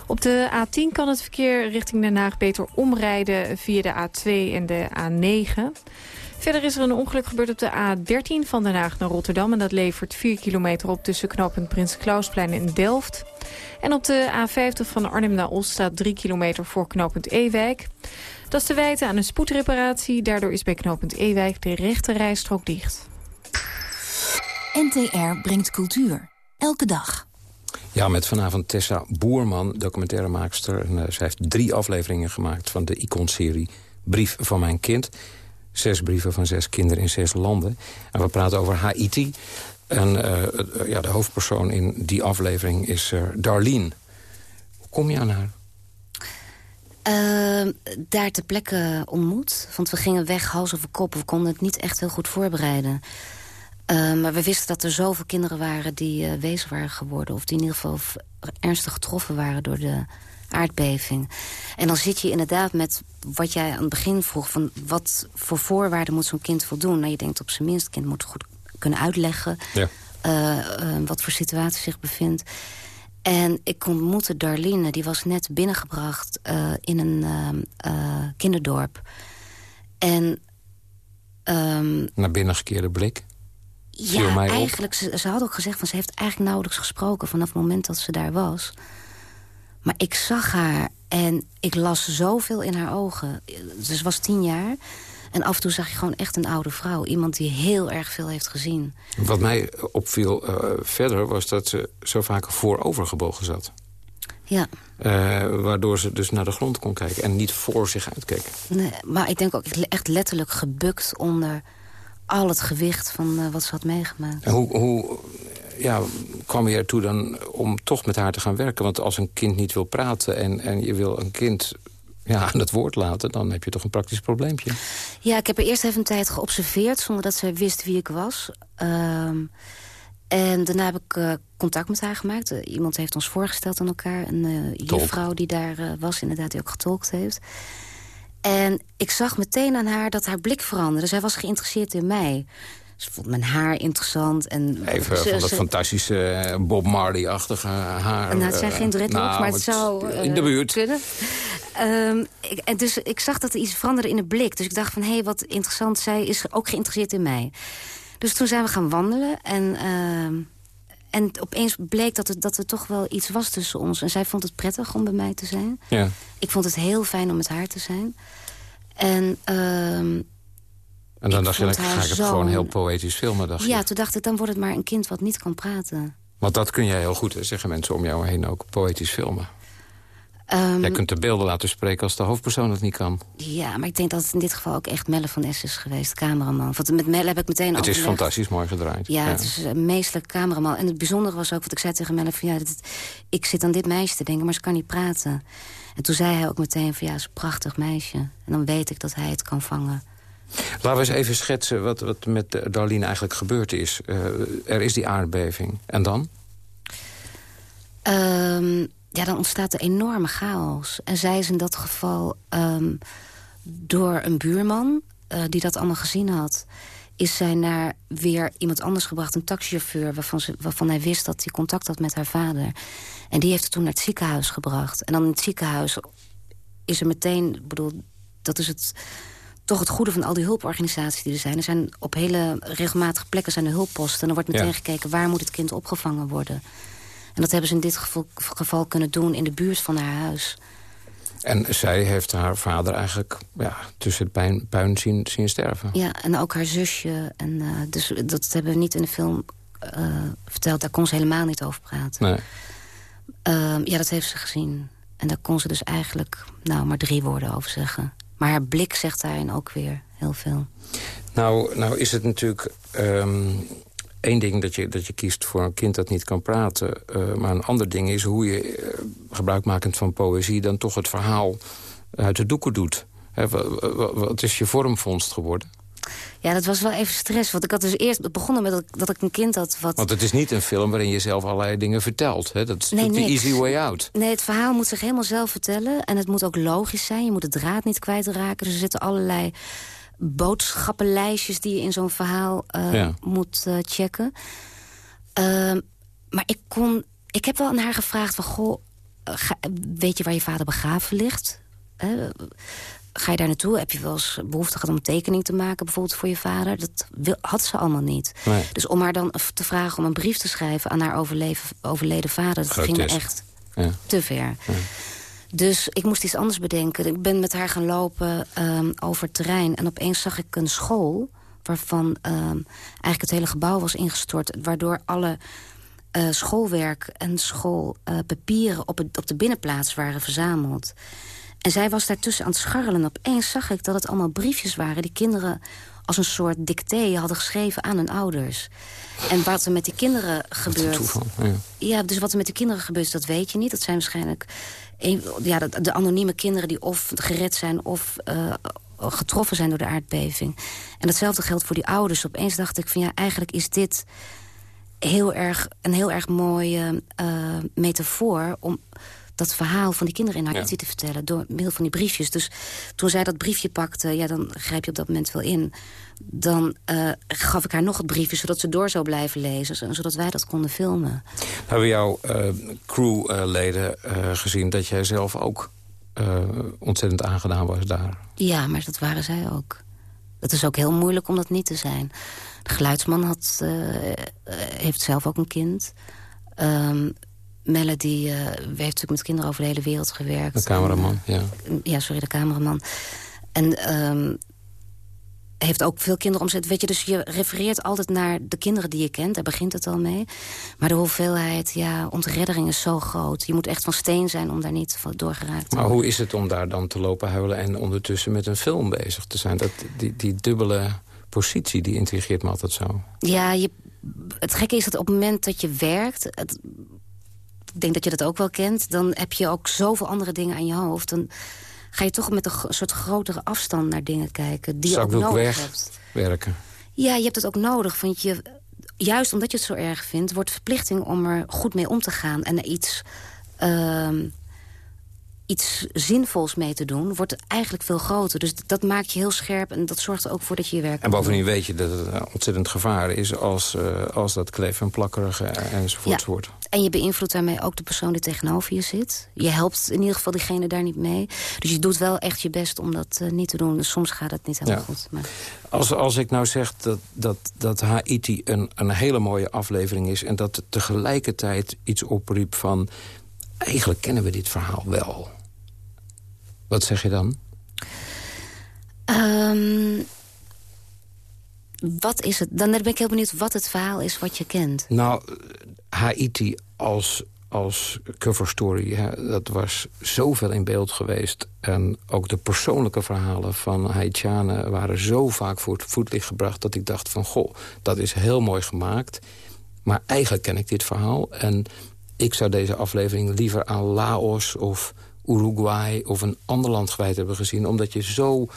Op de A10 kan het verkeer richting Den Haag beter omrijden via de A2 en de A9. Verder is er een ongeluk gebeurd op de A13 van Den Haag naar Rotterdam. En dat levert 4 kilometer op tussen knooppunt Prins Klausplein en Delft. En op de A50 van Arnhem naar Os staat 3 kilometer voor knooppunt Ewijk. Dat is te wijten aan een spoedreparatie. Daardoor is bij knooppunt Ewijk de rechte rijstrook dicht. NTR brengt cultuur. Elke dag. Ja, met vanavond Tessa Boerman, documentairemaakster. En, eh, zij heeft drie afleveringen gemaakt van de Icon-serie Brief van mijn kind. Zes brieven van zes kinderen in zes landen. En we praten over Haiti. En eh, eh, ja, de hoofdpersoon in die aflevering is eh, Darlene. Hoe kom je aan haar? Ehm, daar ter plekke ontmoet. Want we gingen weg hals over kop. We konden het niet echt heel goed voorbereiden. Ehm, maar we wisten dat er zoveel kinderen waren die eh, wezen waren geworden. Of die in ieder geval ernstig getroffen waren door de aardbeving. En dan zit je inderdaad met wat jij aan het begin vroeg... van wat voor voorwaarden moet zo'n kind voldoen. Nou, je denkt op zijn minst, het kind moet goed kunnen uitleggen... Ja. eh, eh, wat voor situatie zich bevindt. En ik ontmoette Darlene, die was net binnengebracht eh, in een kinderdorp. En ehm, Naar binnen gekeerde blik. Ja, eigenlijk, ze, ze had ook gezegd... van ze heeft eigenlijk nauwelijks gesproken vanaf het moment dat ze daar was. Maar ik zag haar en ik las zoveel in haar ogen. Ze was tien jaar en af en toe zag je gewoon echt een oude vrouw. Iemand die heel erg veel heeft gezien. Wat mij opviel eh, verder was dat ze zo vaak voorovergebogen zat. Ja, Eh, waardoor ze dus naar de grond kon kijken en niet voor zich uitkeek. nee, maar ik denk ook echt letterlijk gebukt onder al het gewicht van eh, wat ze had meegemaakt. En hoe, hoe ja, kwam je ertoe dan om toch met haar te gaan werken? Want als een kind niet wil praten en, en je wil een kind ja, aan het woord laten... dan heb je toch een praktisch probleempje. Ja, ik heb er eerst even een tijd geobserveerd... zonder dat zij wist wie ik was. Ehm, en daarna heb ik eh, contact met haar gemaakt. Eh, iemand heeft ons voorgesteld aan elkaar. Een Tolk. juffrouw die daar was, inderdaad, die ook getolkt heeft. En ik zag meteen aan haar dat haar blik veranderde. Zij was geïnteresseerd in mij. Ze vond mijn haar interessant. En Even ze- van dat ze- fantastische eh, Bob Marley-achtige haar. Nou, het zijn eh, geen dreadlocks, nou, maar het zou eh, In de buurt. kunnen. Ehm, ik, en dus ik zag dat er iets veranderde in de blik. Dus ik dacht van, hé, hey, wat interessant. Zij is ook geïnteresseerd in mij. Dus toen zijn we gaan wandelen. En, ehm, en opeens bleek dat, het, dat er toch wel iets was tussen ons. En zij vond het prettig om bij mij te zijn. Ja. Ik vond het heel fijn om met haar te zijn. En ehm, En dan Ik dacht je, dan ga ik het gewoon heel poëtisch filmen. Dacht je. ja, toen dacht ik, dan wordt het maar een kind wat niet kan praten. Want dat kun jij heel goed, hè, zeggen mensen om jou heen ook, poëtisch filmen. Ehm, Jij kunt de beelden laten spreken als de hoofdpersoon het niet kan. Ja, maar ik denk dat het in dit geval ook echt Melle van Es is geweest, cameraman. Want met Melle heb ik meteen Het is fantastisch mooi gedraaid. Ja, het is een meestelijk cameraman. En het bijzondere was ook, wat ik zei tegen Melle... Van, ja, dit, ik zit aan dit meisje te denken, maar ze kan niet praten. En toen zei hij ook meteen van, ja, ze is een prachtig meisje. En dan weet ik dat hij het kan vangen. Laten we eens even schetsen wat, wat met Darlene eigenlijk gebeurd is. Eh, er is die aardbeving. En dan? Ehm, ja, dan ontstaat er enorme chaos. En zij is in dat geval ehm, door een buurman... eh, die dat allemaal gezien had... is zij naar weer iemand anders gebracht, een taxichauffeur... Waarvan, ze, waarvan hij wist dat hij contact had met haar vader. En die heeft haar toen naar het ziekenhuis gebracht. En dan in het ziekenhuis is er meteen... Bedoel, dat is het, toch het goede van al die hulporganisaties die er zijn. Er zijn op hele regelmatige plekken zijn er hulpposten. En dan wordt meteen gekeken waar moet het kind opgevangen worden. En dat hebben ze in dit geval, geval kunnen doen in de buurt van haar huis. En zij heeft haar vader eigenlijk ja, tussen het puin, puin zien, zien sterven. Ja, en ook haar zusje. En, uh, dus dat hebben we niet in de film uh, verteld. Daar kon ze helemaal niet over praten. Nee. Uh, ja, dat heeft ze gezien. En daar kon ze dus eigenlijk nou, maar drie woorden over zeggen. Maar haar blik zegt daarin ook weer heel veel. Nou, nou is het natuurlijk um, één ding dat je, dat je kiest voor een kind dat niet kan praten. Uh, maar een ander ding is hoe je, uh, gebruikmakend van poëzie... dan toch het verhaal uit de doeken doet. Wat is je vormvondst geworden? Ja, dat was wel even stress. Want ik had dus eerst begonnen met dat, dat ik een kind had wat... Want het is niet een film waarin je zelf allerlei dingen vertelt. Hè? Dat is nee, de easy way out. Nee, het verhaal moet zich helemaal zelf vertellen. En het moet ook logisch zijn. Je moet de draad niet kwijtraken. Dus er zitten allerlei boodschappenlijstjes die je in zo'n verhaal uh, ja. moet uh, checken. Uh, maar ik kon... Ik heb wel aan haar gevraagd van... Goh, ga, weet je waar je vader begraven ligt? Ga je daar naartoe? Heb je wel eens behoefte gehad om tekening te maken... bijvoorbeeld voor je vader? Dat wil, had ze allemaal niet. Nee. Dus om haar dan te vragen om een brief te schrijven... aan haar overleven, overleden vader, dat ging echt Ja. te ver. Ja. Dus ik moest iets anders bedenken. Ik ben met haar gaan lopen um, over het terrein. En opeens zag ik een school... waarvan um, eigenlijk het hele gebouw was ingestort... waardoor alle uh, schoolwerk en schoolpapieren uh, op, het, op de binnenplaats waren verzameld. En zij was daartussen aan het scharrelen. Opeens zag ik dat het allemaal briefjes waren... die kinderen als een soort dictee hadden geschreven aan hun ouders. En wat er met die kinderen gebeurt... Toeval, ja. ja, dus wat er met die kinderen gebeurt, dat weet je niet. Dat zijn waarschijnlijk ja, de, de, anonieme kinderen die of gered zijn... of uh, getroffen zijn door de aardbeving. En datzelfde geldt voor die ouders. Opeens dacht ik van ja, eigenlijk is dit heel erg, een heel erg mooie uh, metafoor... om dat verhaal van die kinderen in haar Ja. te vertellen... door middel van die briefjes. Dus toen zij dat briefje pakte, ja, dan grijp je op dat moment wel in. Dan uh, gaf ik haar nog het briefje, zodat ze door zou blijven lezen... zodat wij dat konden filmen. Hebben jouw uh, crewleden uh, gezien dat jij zelf ook ontzettend aangedaan was daar? Ja, maar dat waren zij ook. Het is ook heel moeilijk om dat niet te zijn. De geluidsman had, heeft zelf ook een kind. Um, Melody uh, heeft natuurlijk met kinderen over de hele wereld gewerkt. De cameraman, en, ja. Ja, sorry, de cameraman. En um, heeft ook veel kinderen omzet. Weet je, dus je refereert altijd naar de kinderen die je kent. Daar begint het al mee. Maar de hoeveelheid, ja, ontreddering is zo groot. Je moet echt van steen zijn om daar niet van doorgeraakt te Maar worden. hoe is het om daar dan te lopen huilen... en ondertussen met een film bezig te zijn? Dat, die, die dubbele positie, die intrigeert me altijd zo. Ja, je, het gekke is dat op het moment dat je werkt... Het, ik denk dat je dat ook wel kent... dan heb je ook zoveel andere dingen aan je hoofd. Dan ga je toch met een soort grotere afstand naar dingen kijken... die je ook nodig weg, hebt. werken. Ja, je hebt het ook nodig. Want je, juist omdat je het zo erg vindt... wordt verplichting om er goed mee om te gaan... en er iets, uh, iets zinvols mee te doen... wordt eigenlijk veel groter. Dus dat maakt je heel scherp en dat zorgt er ook voor dat je je werk En bovendien weet je dat het een ontzettend gevaar is... als, uh, als dat kleef en plakkerig enzovoort Ja. wordt. En je beïnvloedt daarmee ook de persoon die tegenover je zit. Je helpt in ieder geval diegene daar niet mee. Dus je doet wel echt je best om dat uh, niet te doen. Dus soms gaat het niet helemaal Ja. goed. Maar... Als, als ik nou zeg dat, dat, dat Haiti een, een hele mooie aflevering is... en dat het tegelijkertijd iets opriep van... eigenlijk kennen we dit verhaal wel. Wat zeg je dan? Um, wat is het? Dan ben ik heel benieuwd wat het verhaal is wat je kent. Nou, Haiti als, als coverstory, dat was zoveel in beeld geweest. En ook de persoonlijke verhalen van Haitianen waren zo vaak voor het voetlicht gebracht... dat ik dacht van, goh, dat is heel mooi gemaakt. Maar eigenlijk ken ik dit verhaal. En ik zou deze aflevering liever aan Laos of Uruguay... of een ander land gewijd hebben gezien. Omdat je zo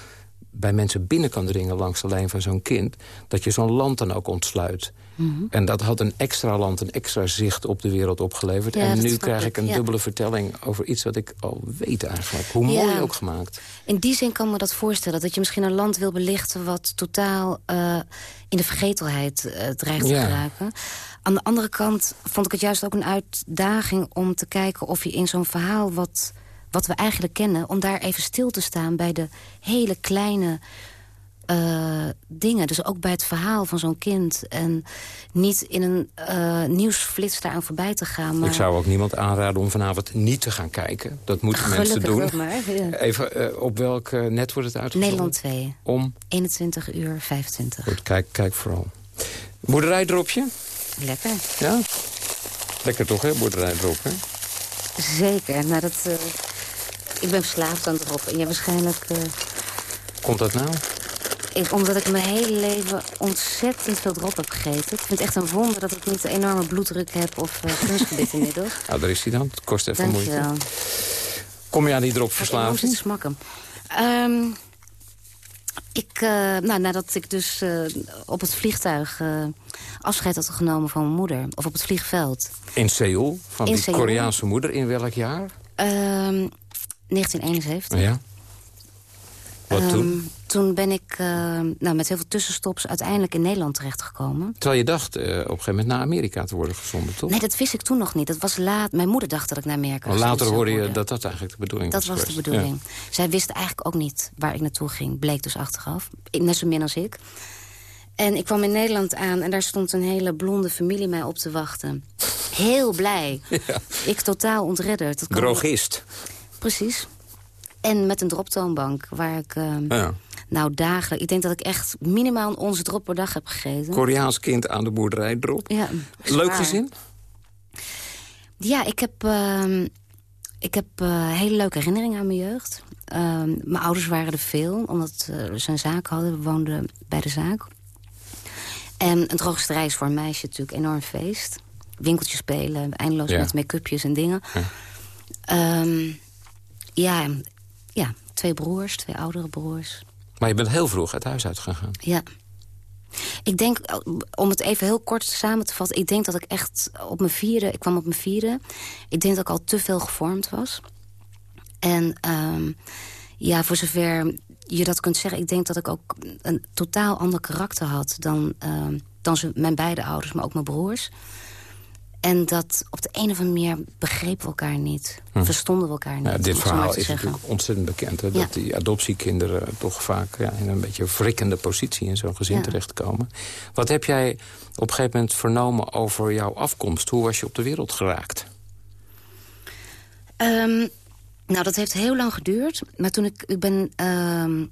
bij mensen binnen kan dringen langs de lijn van zo'n kind... dat je zo'n land dan ook ontsluit. Mhm. En dat had een extra land, een extra zicht op de wereld opgeleverd. Ja, en nu krijg ik, een ja. dubbele vertelling over iets wat ik al weet eigenlijk. Hoe Ja. mooi ook gemaakt. In die zin kan me dat voorstellen. Dat je misschien een land wil belichten... wat totaal eh, in de vergetelheid eh, dreigt te geraken. Aan de andere kant vond ik het juist ook een uitdaging... om te kijken of je in zo'n verhaal wat, wat we eigenlijk kennen... om daar even stil te staan bij de hele kleine eh, dingen. Dus ook bij het verhaal van zo'n kind. En niet in een eh, nieuwsflits daaraan voorbij te gaan. Maar... Ik zou ook niemand aanraden om vanavond niet te gaan kijken. Dat moeten mensen doen. wel maar, ja. Even, eh, op welk net wordt het uitgezonden? Nederland 2. Om? 21 uur 25. Goed, kijk, kijk vooral. Boerderijdropje? Lekker. Ja? Lekker toch, hè, boerderijdrop, hè? Zeker. Nou, dat, ik ben verslaafd aan drop. En jij waarschijnlijk... eh, Komt dat nou? ik, omdat ik mijn hele leven ontzettend veel drop heb gegeten. Ik vind het echt een wonder dat ik niet een enorme bloeddruk heb of uh, inmiddels. Nou, daar is hij dan. Het kost even Dankjewel. moeite. Kom je aan die Ga ik zitten smakken. Ehm, ik, eh, nou, nadat ik dus op het vliegtuig afscheid had genomen van mijn moeder... of op het vliegveld... In Seoul, van In die Seoul. Koreaanse moeder. In welk jaar? Ehm, 1971. Ja. Wat Ehm, toen? Toen ben ik eh, nou, met heel veel tussenstops uiteindelijk in Nederland terechtgekomen. Terwijl je dacht eh, op een gegeven moment naar Amerika te worden gezonden, toch? Nee, dat wist ik toen nog niet. Dat was laat. Mijn moeder dacht dat ik naar Amerika gestuurd later hoorde je dat dat eigenlijk de bedoeling Dat was was de bedoeling. Ja. Zij wist eigenlijk ook niet waar ik naartoe ging. Bleek dus achteraf. Net zo min als ik. En ik kwam in Nederland aan en daar stond een hele blonde familie mij op te wachten. Heel blij. Ik totaal ontredderd. Dat Drogist. Precies. En met een droptoonbank waar ik... eh, Ja. Nou, dagen. Ik denk dat ik echt minimaal een onze drop per dag heb gegeten. Koreaans kind aan de boerderij drop. Ja, Leuk gezin? Ja, ik heb, ehm, ik heb eh, hele leuke herinneringen aan mijn jeugd. Ehm, mijn ouders waren er veel, omdat eh, ze een zaak hadden. We woonden bij de zaak. En een drogisterij is voor een meisje natuurlijk enorm feest. Winkeltjes spelen, eindeloos Ja. met make-upjes en dingen. Ehm, ja, ja, twee broers, twee oudere broers. Maar je bent heel vroeg uit huis uitgegaan. Ja. Ik denk, om het even heel kort samen te vatten... ik denk dat ik echt op mijn vierde... ik kwam op mijn vierde... ik denk dat ik al te veel gevormd was. En ehm, ja, voor zover je dat kunt zeggen... ik denk dat ik ook een totaal ander karakter had... dan, ehm, dan mijn beide ouders, maar ook mijn broers. En dat op de een of andere manier begrepen we elkaar niet. Hm. Verstonden we elkaar niet. Ja, dit verhaal is zeggen. natuurlijk ontzettend bekend. Hè, Ja. Dat die adoptiekinderen toch vaak ja, in een beetje wrikkende positie in zo'n gezin terechtkomen. Wat heb jij op een gegeven moment vernomen over jouw afkomst? Hoe was je op de wereld geraakt? Ehm, nou, dat heeft heel lang geduurd. Maar toen ik, ik ben ehm,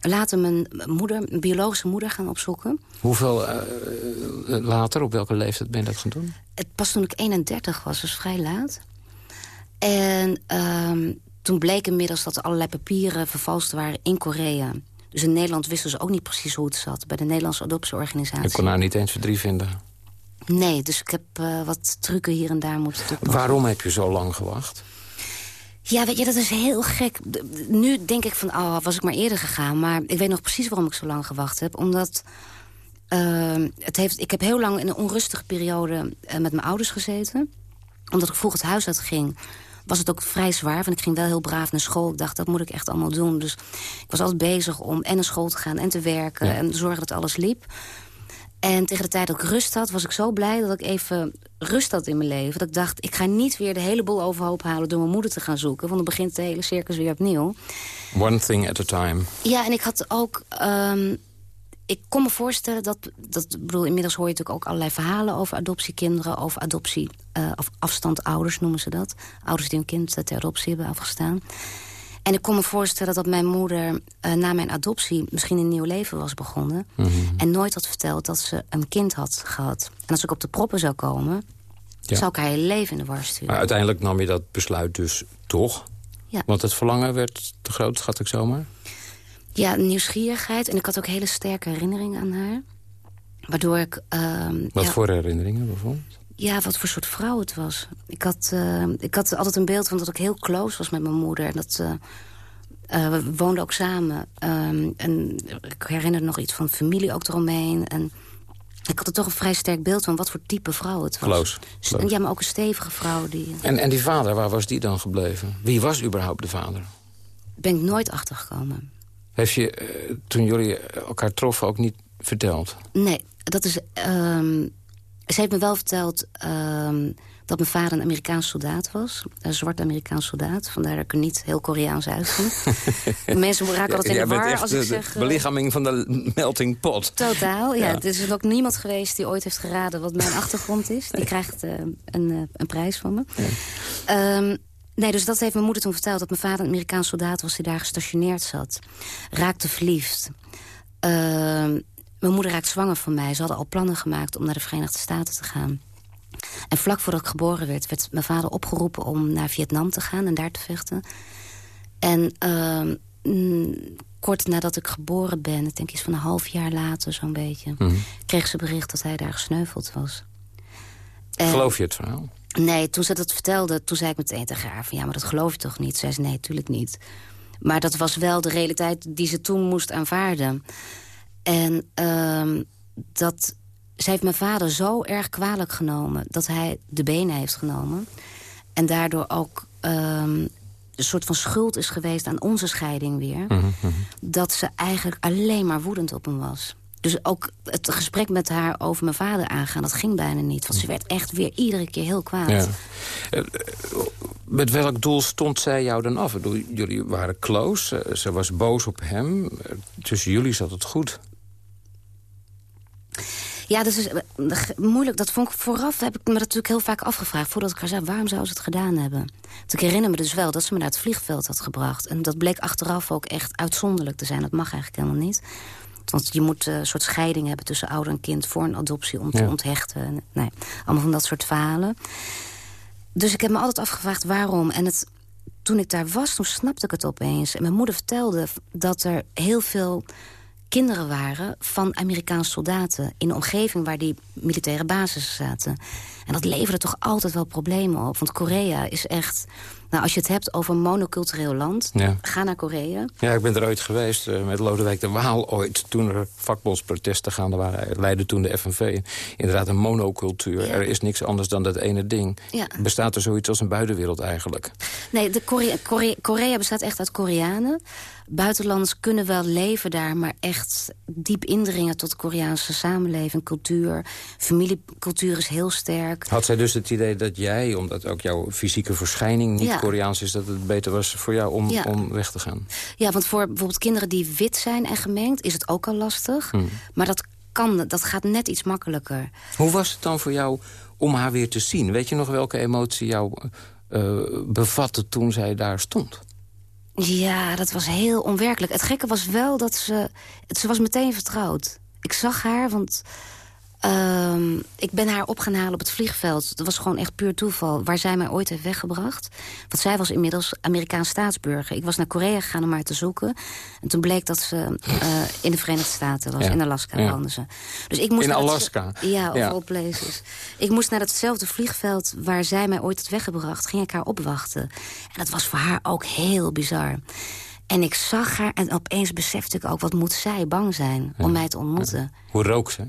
later mijn moeder, mijn biologische moeder gaan opzoeken. Hoeveel eh, eh, later, op welke leeftijd ben je dat gaan doen? Het pas toen ik 31 was, dus vrij laat. En ehm, toen bleek inmiddels dat er allerlei papieren vervalst waren in Korea. Dus in Nederland wisten ze ook niet precies hoe het zat. Bij de Nederlandse adoptieorganisatie. Ik kon daar niet eens verdrie vinden. Nee, dus ik heb eh, wat trucken hier en daar moeten toepassen. Waarom heb je zo lang gewacht? Ja, weet je, dat is heel gek. Nu denk ik van, oh, was ik maar eerder gegaan. Maar ik weet nog precies waarom ik zo lang gewacht heb. Omdat ehm, het heeft, ik heb heel lang in een onrustige periode eh, met mijn ouders gezeten. Omdat ik vroeg het huis uit ging, was het ook vrij zwaar. Want ik ging wel heel braaf naar school. Ik dacht, dat moet ik echt allemaal doen. Dus ik was altijd bezig om en naar school te gaan en te werken. Ja. En te zorgen dat alles liep. En tegen de tijd dat ik rust had, was ik zo blij dat ik even rust had in mijn leven. Dat ik dacht, ik ga niet weer de hele boel overhoop halen door mijn moeder te gaan zoeken. Want dan begint de hele circus weer opnieuw. One thing at a time. Ja, en ik had ook... ehm, ik kon me voorstellen dat, dat... bedoel, inmiddels hoor je natuurlijk ook allerlei verhalen over adoptiekinderen... over adoptie, eh, of afstandouders noemen ze dat. Ouders die hun kind ter adoptie hebben afgestaan. En ik kon me voorstellen dat mijn moeder eh, na mijn adoptie... misschien een nieuw leven was begonnen. Mhm. En nooit had verteld dat ze een kind had gehad. En als ik op de proppen zou komen... Ja. zou ik haar hele leven in de war sturen. Maar uiteindelijk nam je dat besluit dus toch? Ja. Want het verlangen werd te groot, schat ik zomaar? Ja, nieuwsgierigheid. En ik had ook hele sterke herinneringen aan haar. Waardoor ik... ehm, Wat ja, voor herinneringen bijvoorbeeld? Ja, wat voor soort vrouw het was. Ik had, eh, ik had altijd een beeld van dat ik heel close was met mijn moeder. En dat, eh, Uh, we woonden ook samen. Um, en ik herinner nog iets van familie ook eromheen. En ik had er toch een vrij sterk beeld van wat voor type vrouw het was. Close. Close. Ja, maar ook een stevige vrouw. Die... En, en die vader, waar was die dan gebleven? Wie was überhaupt de vader? Ben ik nooit achtergekomen. Heeft je, uh, toen jullie elkaar troffen, ook niet verteld? Nee, dat is... Um, ze heeft me wel verteld um, dat mijn vader een Amerikaans soldaat was. Een zwart Amerikaans soldaat. Vandaar dat ik er niet heel Koreaans uitzie. Mensen raken altijd in de war als de, ik zeg... De belichaming van de melting pot. Totaal, ja. ja. Er is ook niemand geweest die ooit heeft geraden wat mijn achtergrond is. Die krijgt uh, een, uh, een prijs van me. Ja. Um, Nee, dus dat heeft mijn moeder toen verteld. Dat mijn vader een Amerikaans soldaat was die daar gestationeerd zat. Raakte verliefd. Uh, mijn moeder raakte zwanger van mij. Ze hadden al plannen gemaakt om naar de Verenigde Staten te gaan. En vlak voordat ik geboren werd, werd mijn vader opgeroepen om naar Vietnam te gaan en daar te vechten. En uh, kort nadat ik geboren ben, ik denk iets van een half jaar later zo'n beetje... Mm -hmm. kreeg ze bericht dat hij daar gesneuveld was. En, geloof je het verhaal? Nee, toen ze dat vertelde, toen zei ik meteen tegen haar... van ja, maar dat geloof je toch niet? Zij zei nee, tuurlijk niet. Maar dat was wel de realiteit die ze toen moest aanvaarden. En uh, dat, ze heeft mijn vader zo erg kwalijk genomen... dat hij de benen heeft genomen. En daardoor ook um, een soort van schuld is geweest aan onze scheiding weer. Mhm, Mm -hmm. Dat ze eigenlijk alleen maar woedend op hem was. Dus ook het gesprek met haar over mijn vader aangaan... dat ging bijna niet, want ze werd echt weer iedere keer heel kwaad. Ja. Uh, met welk doel stond zij jou dan af? Jullie waren close, uh, ze was boos op hem. Tussen jullie zat het goed. Ja, dat is moeilijk. Dat vond ik vooraf heb ik me dat natuurlijk heel vaak afgevraagd... voordat ik haar zei, waarom zou ze het gedaan hebben? Want ik herinner me dus wel dat ze me naar het vliegveld had gebracht. En dat bleek achteraf ook echt uitzonderlijk te zijn. Dat mag eigenlijk helemaal niet. Want je moet een soort scheiding hebben tussen ouder en kind... voor een adoptie om te ja. onthechten. Nee, allemaal van dat soort verhalen. Dus ik heb me altijd afgevraagd waarom. En het, toen ik daar was, toen snapte ik het opeens. En mijn moeder vertelde dat er heel veel kinderen waren van Amerikaanse soldaten... in de omgeving waar die militaire basissen zaten. En dat leverde toch altijd wel problemen op. Want Korea is echt... Nou, als je het hebt over een monocultureel land, ja. ga naar Korea. Ja, ik ben er ooit geweest uh, met Lodewijk de Waal ooit. Toen er vakbondsprotesten gaande waren, leidde toen de FNV. Inderdaad een monocultuur. Ja. Er is niks anders dan dat ene ding. Ja. Bestaat er zoiets als een buitenwereld eigenlijk? Nee, de Korea, Korea, Korea bestaat echt uit Koreanen. Buitenlanders kunnen wel leven daar, maar echt diep indringen tot de Koreaanse samenleving, cultuur. Familiecultuur is heel sterk. Had zij dus het idee dat jij, omdat ook jouw fysieke verschijning niet ja. Koreaans is... dat het beter was voor jou om, ja. om weg te gaan? Ja, want voor bijvoorbeeld kinderen die wit zijn en gemengd... is het ook al lastig. Hmm. Maar dat, kan, dat gaat net iets makkelijker. Hoe was het dan voor jou om haar weer te zien? Weet je nog welke emotie jou uh, bevatte toen zij daar stond? Ja, dat was heel onwerkelijk. Het gekke was wel dat ze... Ze was meteen vertrouwd. Ik zag haar, want... Uh, ik ben haar op gaan halen op het vliegveld. Dat was gewoon echt puur toeval. Waar zij mij ooit heeft weggebracht. Want zij was inmiddels Amerikaans staatsburger. Ik was naar Korea gegaan om haar te zoeken. En toen bleek dat ze uh, in de Verenigde Staten was. Ja. In Alaska Ja. woonde ze. Dus ik moest In het- Alaska? ja, of Ja. all places. Ik moest naar hetzelfde vliegveld waar zij mij ooit had weggebracht. Ging ik haar opwachten. En dat was voor haar ook heel bizar. En ik zag haar en opeens besefte ik ook... wat moet zij bang zijn om mij te ontmoeten. Hoe rook ze?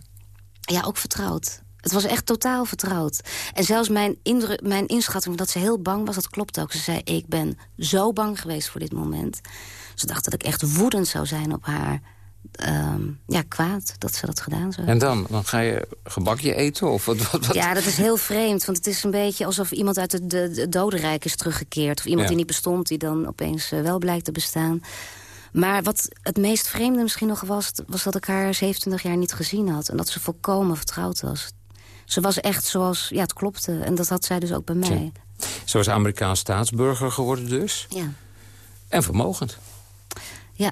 Ja, ook vertrouwd. Het was echt totaal vertrouwd. En zelfs mijn, indruk, mijn inschatting dat ze heel bang was, dat klopt ook. Ze zei, ik ben zo bang geweest voor dit moment. Ze dacht dat ik echt woedend zou zijn op haar. Ehm, ja, kwaad dat ze dat gedaan zou En dan? Dan ga je gebakje eten? Of wat, wat, wat? Ja, dat is heel vreemd. Want het is een beetje alsof iemand uit het de, de dodenrijk is teruggekeerd. Of iemand Ja. die niet bestond, die dan opeens eh, wel blijkt te bestaan. Maar wat het meest vreemde misschien nog was... was dat ik haar 27 jaar niet gezien had. En dat ze volkomen vertrouwd was. Ze was echt zoals... Ja, het klopte. En dat had zij dus ook bij mij. Ze was Amerikaans staatsburger geworden dus. Ja. En vermogend. Ja.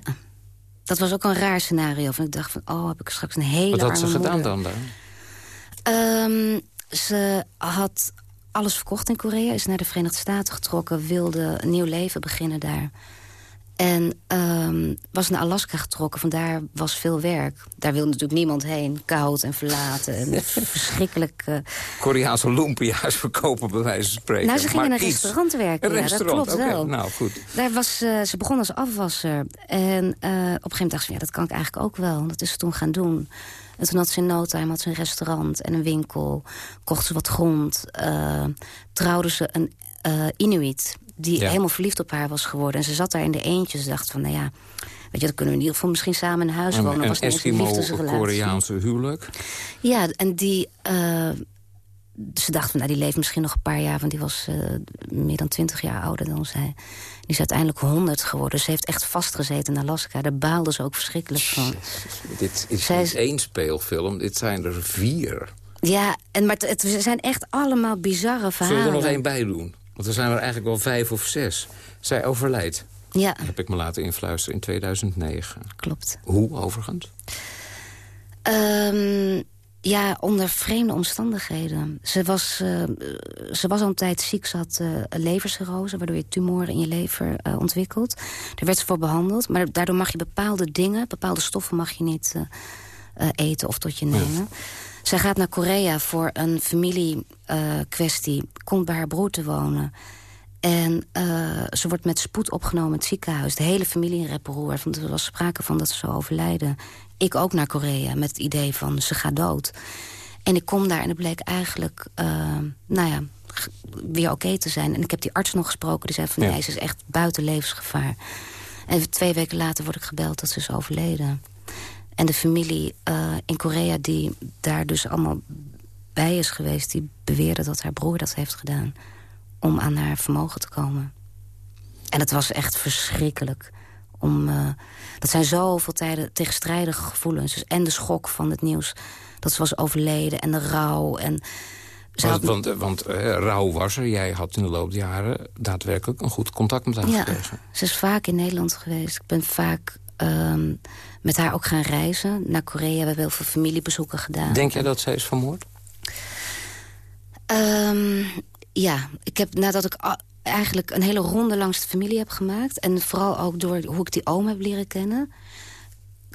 Dat was ook een raar scenario. Van ik dacht van, oh, heb ik straks een hele Wat had ze gedaan moeder. dan daar? Ehm, ze had alles verkocht in Korea. Is naar de Verenigde Staten getrokken. Wilde een nieuw leven beginnen daar. En ehm, was naar Alaska getrokken, vandaar was veel werk. Daar wil natuurlijk niemand heen, koud en verlaten. En verschrikkelijk... Uh... Koreaanse lumpia's verkopen, bij wijze van spreken. Nou, ze gingen in een restaurant werken, een ja, restaurant, dat klopt wel. Nou, goed. Daar was, uh, ze begon als afwasser. En uh, op een gegeven moment dacht ze, ja, dat kan ik eigenlijk ook wel. Dat is ze toen gaan doen. En toen had ze in no time had ze een restaurant en een winkel. Kocht ze wat grond. trouwde ze een Inuit die Ja. helemaal verliefd op haar was geworden. En ze zat daar in de eentjes en dacht van, nou ja... Weet je, dan kunnen we in ieder geval misschien samen in huis wonen. Een, Dat was een. Eskimo-Koreaanse huwelijk. Ja, en die... eh, ze dacht van, nou, die leeft misschien nog een paar jaar... want die was eh, meer dan twintig jaar ouder dan zij. Die is uiteindelijk honderd geworden. Ze heeft echt vastgezeten in Alaska. Daar baalde ze ook verschrikkelijk van. Dit is Zij niet één speelfilm, dit zijn er vier. Ja, en, maar het, het zijn echt allemaal bizarre verhalen. Zullen we er nog één bij doen? Want er zijn er eigenlijk wel vijf of zes. Zij overlijdt, Ja, heb ik me laten influisteren, in 2009. klopt. Hoe, overigens? Ehm, ja, onder vreemde omstandigheden. Ze was, eh, ze was al een tijd ziek. Ze had levercirrose, waardoor je tumoren in je lever eh, ontwikkelt. Daar werd ze voor behandeld. Maar daardoor mag je bepaalde dingen, bepaalde stoffen mag je niet eten of tot je nemen. Zij gaat naar Korea voor een familiekwestie. komt bij haar broer te wonen. En eh, ze wordt met spoed opgenomen in het ziekenhuis. De hele familie in Reperoer. Want er was sprake van dat ze zou overlijden. Ik ook naar Korea met het idee van ze gaat dood. En ik kom daar en het bleek eigenlijk, eh, nou ja, weer oké te zijn. En ik heb die arts nog gesproken. Die zei van Ja. nee, ze is echt buiten levensgevaar. En twee weken later word ik gebeld dat ze is overleden. En de familie eh, in Korea die daar dus allemaal bij is geweest... die beweerde dat haar broer dat heeft gedaan om aan haar vermogen te komen. En het was echt verschrikkelijk. Om, eh, dat zijn zoveel tijden tegenstrijdige gevoelens. Dus en de schok van het nieuws dat ze was overleden en de rouw. En ze Want, had- want, want eh, Rauw was er. Jij had in de loop der jaren daadwerkelijk een goed contact met haar ja, gekregen. ze is vaak in Nederland geweest. Ik ben vaak ehm, met haar ook gaan reizen naar Korea. We hebben heel veel familiebezoeken gedaan. Denk jij dat zij is vermoord? Ehm, ja, ik heb nadat ik eigenlijk een hele ronde langs de familie heb gemaakt... en vooral ook door hoe ik die oom heb leren kennen...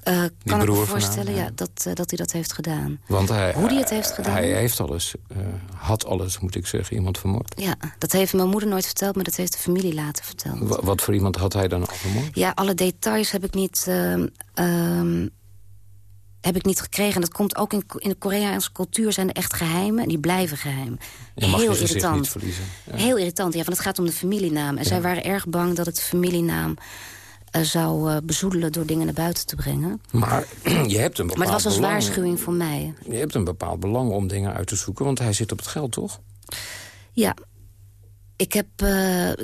eh, kan ik me voorstellen ja. dat, eh, dat hij dat heeft gedaan. Want hij, Hoe die het heeft gedaan? Hij heeft alles, eh, had alles, moet ik zeggen, iemand vermoord. Ja, dat heeft mijn moeder nooit verteld, maar dat heeft de familie later verteld. Wa- Wat voor iemand had hij dan al vermoord? Ja, alle details heb ik niet, ehm, ehm, heb ik niet gekregen. En dat komt ook in, in de Koreaanse cultuur zijn er echt geheimen. En die blijven geheim. Je mag Heel je irritant. niet verliezen. Ja. Heel irritant, ja, want het gaat om de familienaam. En zij waren erg bang dat het de familienaam zou eh, bezoedelen... door dingen naar buiten te brengen. Maar je hebt een bepaald Maar het was een belang. waarschuwing voor mij. Je hebt een bepaald belang om dingen uit te zoeken, want hij zit op het geld, toch? Ja, ik heb eh,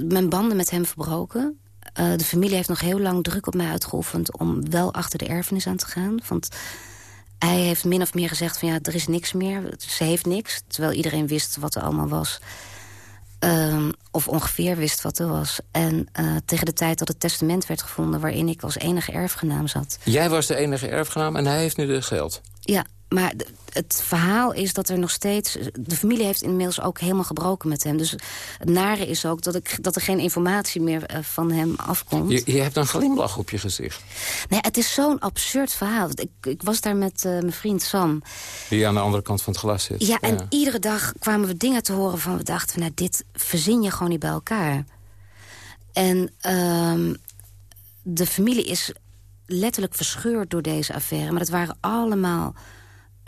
mijn banden met hem verbroken. Eh, de familie heeft nog heel lang druk op mij uitgeoefend... om wel achter de erfenis aan te gaan. Want hij heeft min of meer gezegd van ja, er is niks meer. Ze heeft niks, terwijl iedereen wist wat er allemaal was. Ehm, of ongeveer wist wat er was. En eh, tegen de tijd dat het testament werd gevonden... waarin ik als enige erfgenaam zat... Jij was de enige erfgenaam en hij heeft nu de geld. Ja, maar het verhaal is dat er nog steeds... De familie heeft inmiddels ook helemaal gebroken met hem. Dus het nare is ook dat, ik, dat er geen informatie meer eh, van hem afkomt. Je, je hebt een glimlach op je gezicht. Nee, het is zo'n absurd verhaal. Ik, ik was daar met eh, mijn vriend Sam. Die aan de andere kant van het glas zit. Ja, en iedere dag kwamen we dingen te horen van... we dachten, nou, dit verzin je gewoon niet bij elkaar. En ehm, de familie is letterlijk verscheurd door deze affaire. Maar het waren allemaal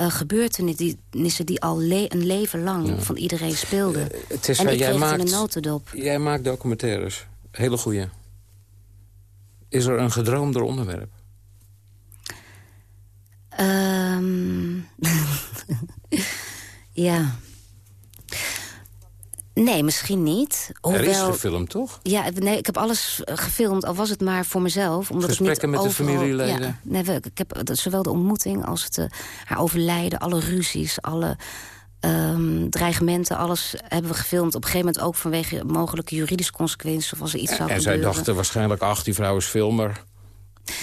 eh, gebeurtenissen die al le- een leven lang Ja. van iedereen speelden. Het is en waar ik jij maakt, in een notendop. Jij maakt documentaires. Hele goeie. Is er een gedroomder onderwerp? Ehm, ja. Nee, misschien niet. Er is Hoewel, gefilmd, toch? Ja, nee, ik heb alles eh, gefilmd, al was het maar voor mezelf. Omdat Gesprekken het met niet de familieleden? Ja, nee, ik heb dat- zowel de ontmoeting als het, eh, haar overlijden, alle ruzies, alle ehm, dreigementen, alles hebben we gefilmd. Op een gegeven moment ook vanwege mogelijke juridische consequenties of als er iets zou en zij gebeuren. dachten waarschijnlijk, ach, die vrouw is filmer.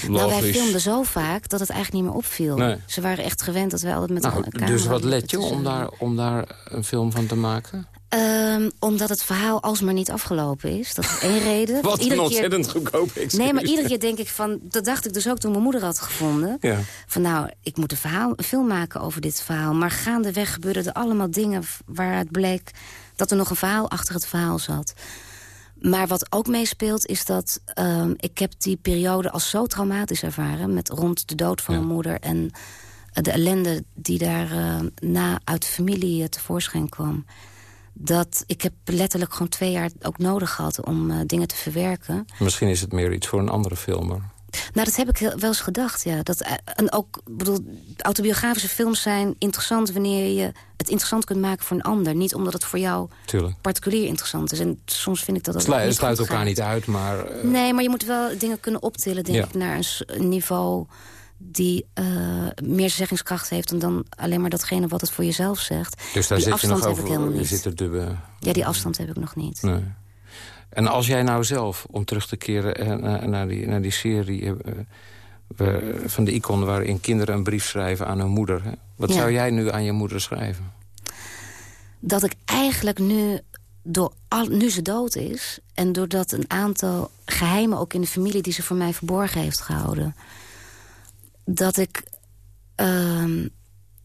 Nou, wij filmden zo vaak dat het eigenlijk niet meer opviel. Nee. Ze waren echt gewend dat wij altijd met Nou, camera... dus wat let je om daar, om daar een film van te maken? Ehm, omdat het verhaal alsmaar niet afgelopen is. Dat is één reden. Wat Iedere een keer- ontzettend goedkoop excuus. Nee, maar iedere keer denk ik van... Dat dacht ik dus ook toen mijn moeder had gevonden. Ja. Van nou, ik moet een, verhaal, een film maken over dit verhaal. Maar gaandeweg gebeurden er allemaal dingen... waaruit bleek dat er nog een verhaal achter het verhaal zat. Maar wat ook meespeelt is dat... ehm, ik heb die periode als zo traumatisch ervaren... met rond de dood van mijn moeder... en eh, de ellende die daar eh, na uit de familie tevoorschijn kwam dat ik heb letterlijk gewoon twee jaar ook nodig gehad om eh, dingen te verwerken. Misschien is het meer iets voor een andere filmer. Nou, dat heb ik wel eens gedacht, ja. Dat, eh, en ook, bedoel, autobiografische films zijn interessant... wanneer je het interessant kunt maken voor een ander. Niet omdat het voor jou Tuurlijk. particulier interessant is. En soms vind ik dat dat Het sluit, elkaar gaat. niet uit, maar... eh, Nee, maar je moet wel dingen kunnen optillen, denk Ja. ik... naar een niveau die eh, meer zeggingskracht heeft... dan, dan alleen maar datgene wat het voor jezelf zegt. dus daar die zit je afstand nog heb over... ik helemaal je niet. zit er dubbe... Ja, die afstand heb ik nog niet. Nee. En als jij nou zelf, om terug te keren eh, naar, naar, die, naar die serie... eh, we- van de icon waarin kinderen een brief schrijven aan hun moeder... Hè? wat Ja. zou jij nu aan je moeder schrijven? dat ik eigenlijk nu, door al, nu ze dood is... en doordat een aantal geheimen ook in de familie... die ze voor mij verborgen heeft gehouden... dat ik... ehm,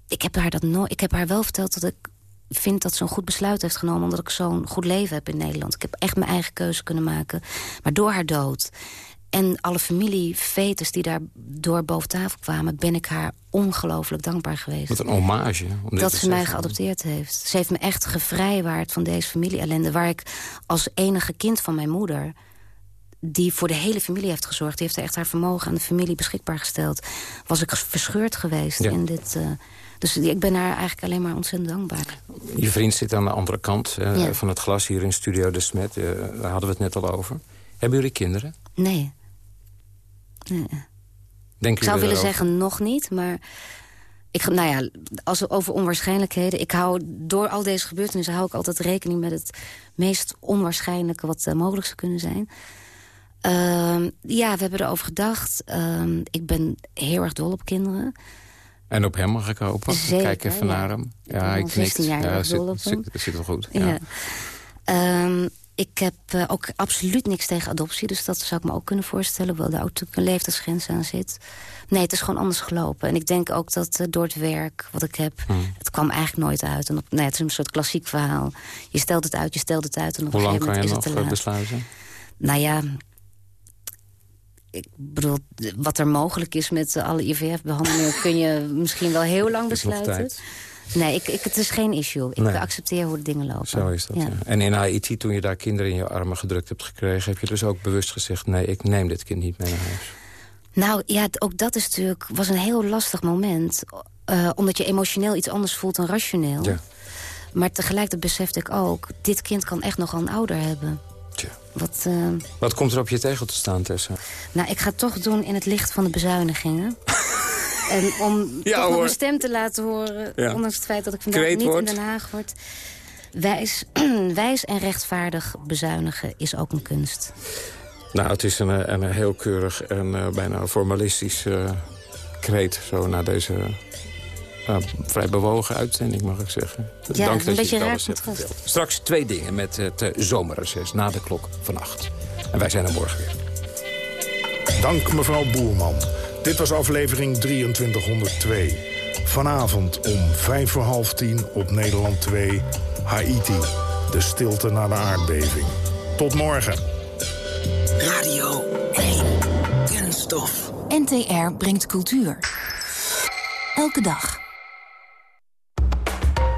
ik, heb haar dat no ik heb haar wel verteld dat ik vind dat ze een goed besluit heeft genomen... omdat ik zo'n goed leven heb in Nederland. Ik heb echt mijn eigen keuze kunnen maken. Maar door haar dood en alle familiefetes die daar door boven tafel kwamen... ben ik haar ongelooflijk dankbaar geweest Wat een hommage. Om dat ze mij geadopteerd heeft. Ze heeft me echt gevrijwaard van deze familie-ellende... waar ik als enige kind van mijn moeder... die voor de hele familie heeft gezorgd... die heeft echt haar vermogen aan de familie beschikbaar gesteld... was ik verscheurd geweest Ja. in dit... eh, dus ik ben haar eigenlijk alleen maar ontzettend dankbaar. Je vriend zit aan de andere kant eh, Ja. van het glas hier in Studio De Smet. Eh, daar hadden we het net al over. Hebben jullie kinderen? Nee. nee. Denken Ik zou willen zeggen nog niet, maar... Ik, nou ja, als we over onwaarschijnlijkheden... Ik hou, door al deze gebeurtenissen hou ik altijd rekening met het meest onwaarschijnlijke... wat mogelijk zou kunnen zijn. Ehm, ja, we hebben erover gedacht. Ehm, ik ben heel erg dol op kinderen. En op hem mag ik hopen. Zeker, Kijk even ja. naar hem. Ik Ja, ik knikt. 16 jaar ja, zit, op zit, zit wel goed. Ja. Ja. Ehm, ik heb eh, ook absoluut niks tegen adoptie. Dus dat zou ik me ook kunnen voorstellen. Hoewel daar ook natuurlijk een leeftijdsgrens aan zit. Nee, het is gewoon anders gelopen. En ik denk ook dat eh, door het werk wat ik heb... Hmm. het kwam eigenlijk nooit uit. En op, nee, het is een soort klassiek verhaal. Je stelt het uit, je stelt het uit. En op Hoe een lang gegeven kan je moment nog is eh, het te laat. besluiten? Nou ja, ik bedoel, wat er mogelijk is met alle IVF-behandelingen... kun je misschien wel heel lang besluiten. Nee, ik, ik, het is geen issue. Ik Nee. accepteer hoe de dingen lopen. Zo is dat, Ja. ja. En in Haiti, toen je daar kinderen in je armen gedrukt hebt gekregen... heb je dus ook bewust gezegd... nee, ik neem dit kind niet mee naar huis. Nou ja, ook dat is natuurlijk, was een heel lastig moment. eh, omdat je emotioneel iets anders voelt dan rationeel. Ja. Maar tegelijkertijd besefte ik ook... dit kind kan echt nogal een ouder hebben. Tja. Wat, eh, Wat komt er op je tegel te staan, Tessa? nou, ik ga het toch doen in het licht van de bezuinigingen. en om Ja, toch nog hoor. mijn stem te laten horen... Ja. ondanks het feit dat ik vandaag niet in Den Haag word... Wijs, wijs en rechtvaardig bezuinigen is ook een kunst. Nou, het is een, eh, een heel keurig en eh, bijna formalistisch eh, kreet... zo na deze eh, vrij bewogen uitzending, mag ik zeggen. Ja, Dank een dat je beetje het alles hebt verteld. Straks twee dingen met het eh, zomerreces na de klok van acht. En wij zijn er morgen weer. Dank mevrouw Boerman. Dit was aflevering 2302. Vanavond om vijf voor half tien op Nederland 2... Haiti, de stilte na de aardbeving. Tot morgen. Radio 1. Kunststof. NTR brengt cultuur. Elke dag.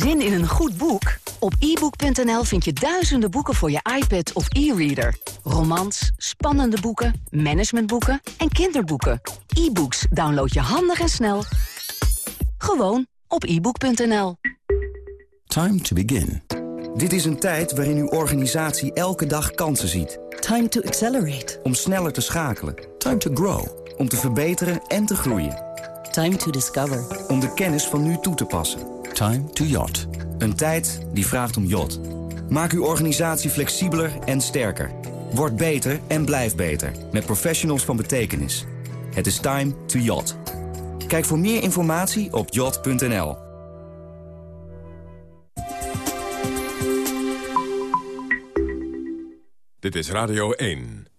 Zin in een goed boek? Op ebook.nl vind je duizenden boeken voor je iPad of e-reader. Romans, spannende boeken, managementboeken en kinderboeken. E-books download je handig en snel. Gewoon op ebook.nl. Time to begin. Dit is een tijd waarin uw organisatie elke dag kansen ziet. Time to accelerate. Om sneller te schakelen. Time to grow. Om te verbeteren en te groeien. Time to discover. Om de kennis van nu toe te passen. Time to yacht. Een tijd die vraagt om yacht. Maak uw organisatie flexibeler en sterker. Word beter en blijf beter. Met professionals van betekenis. Het is time to yacht. Kijk voor meer informatie op yacht.nl. Dit is Radio 1.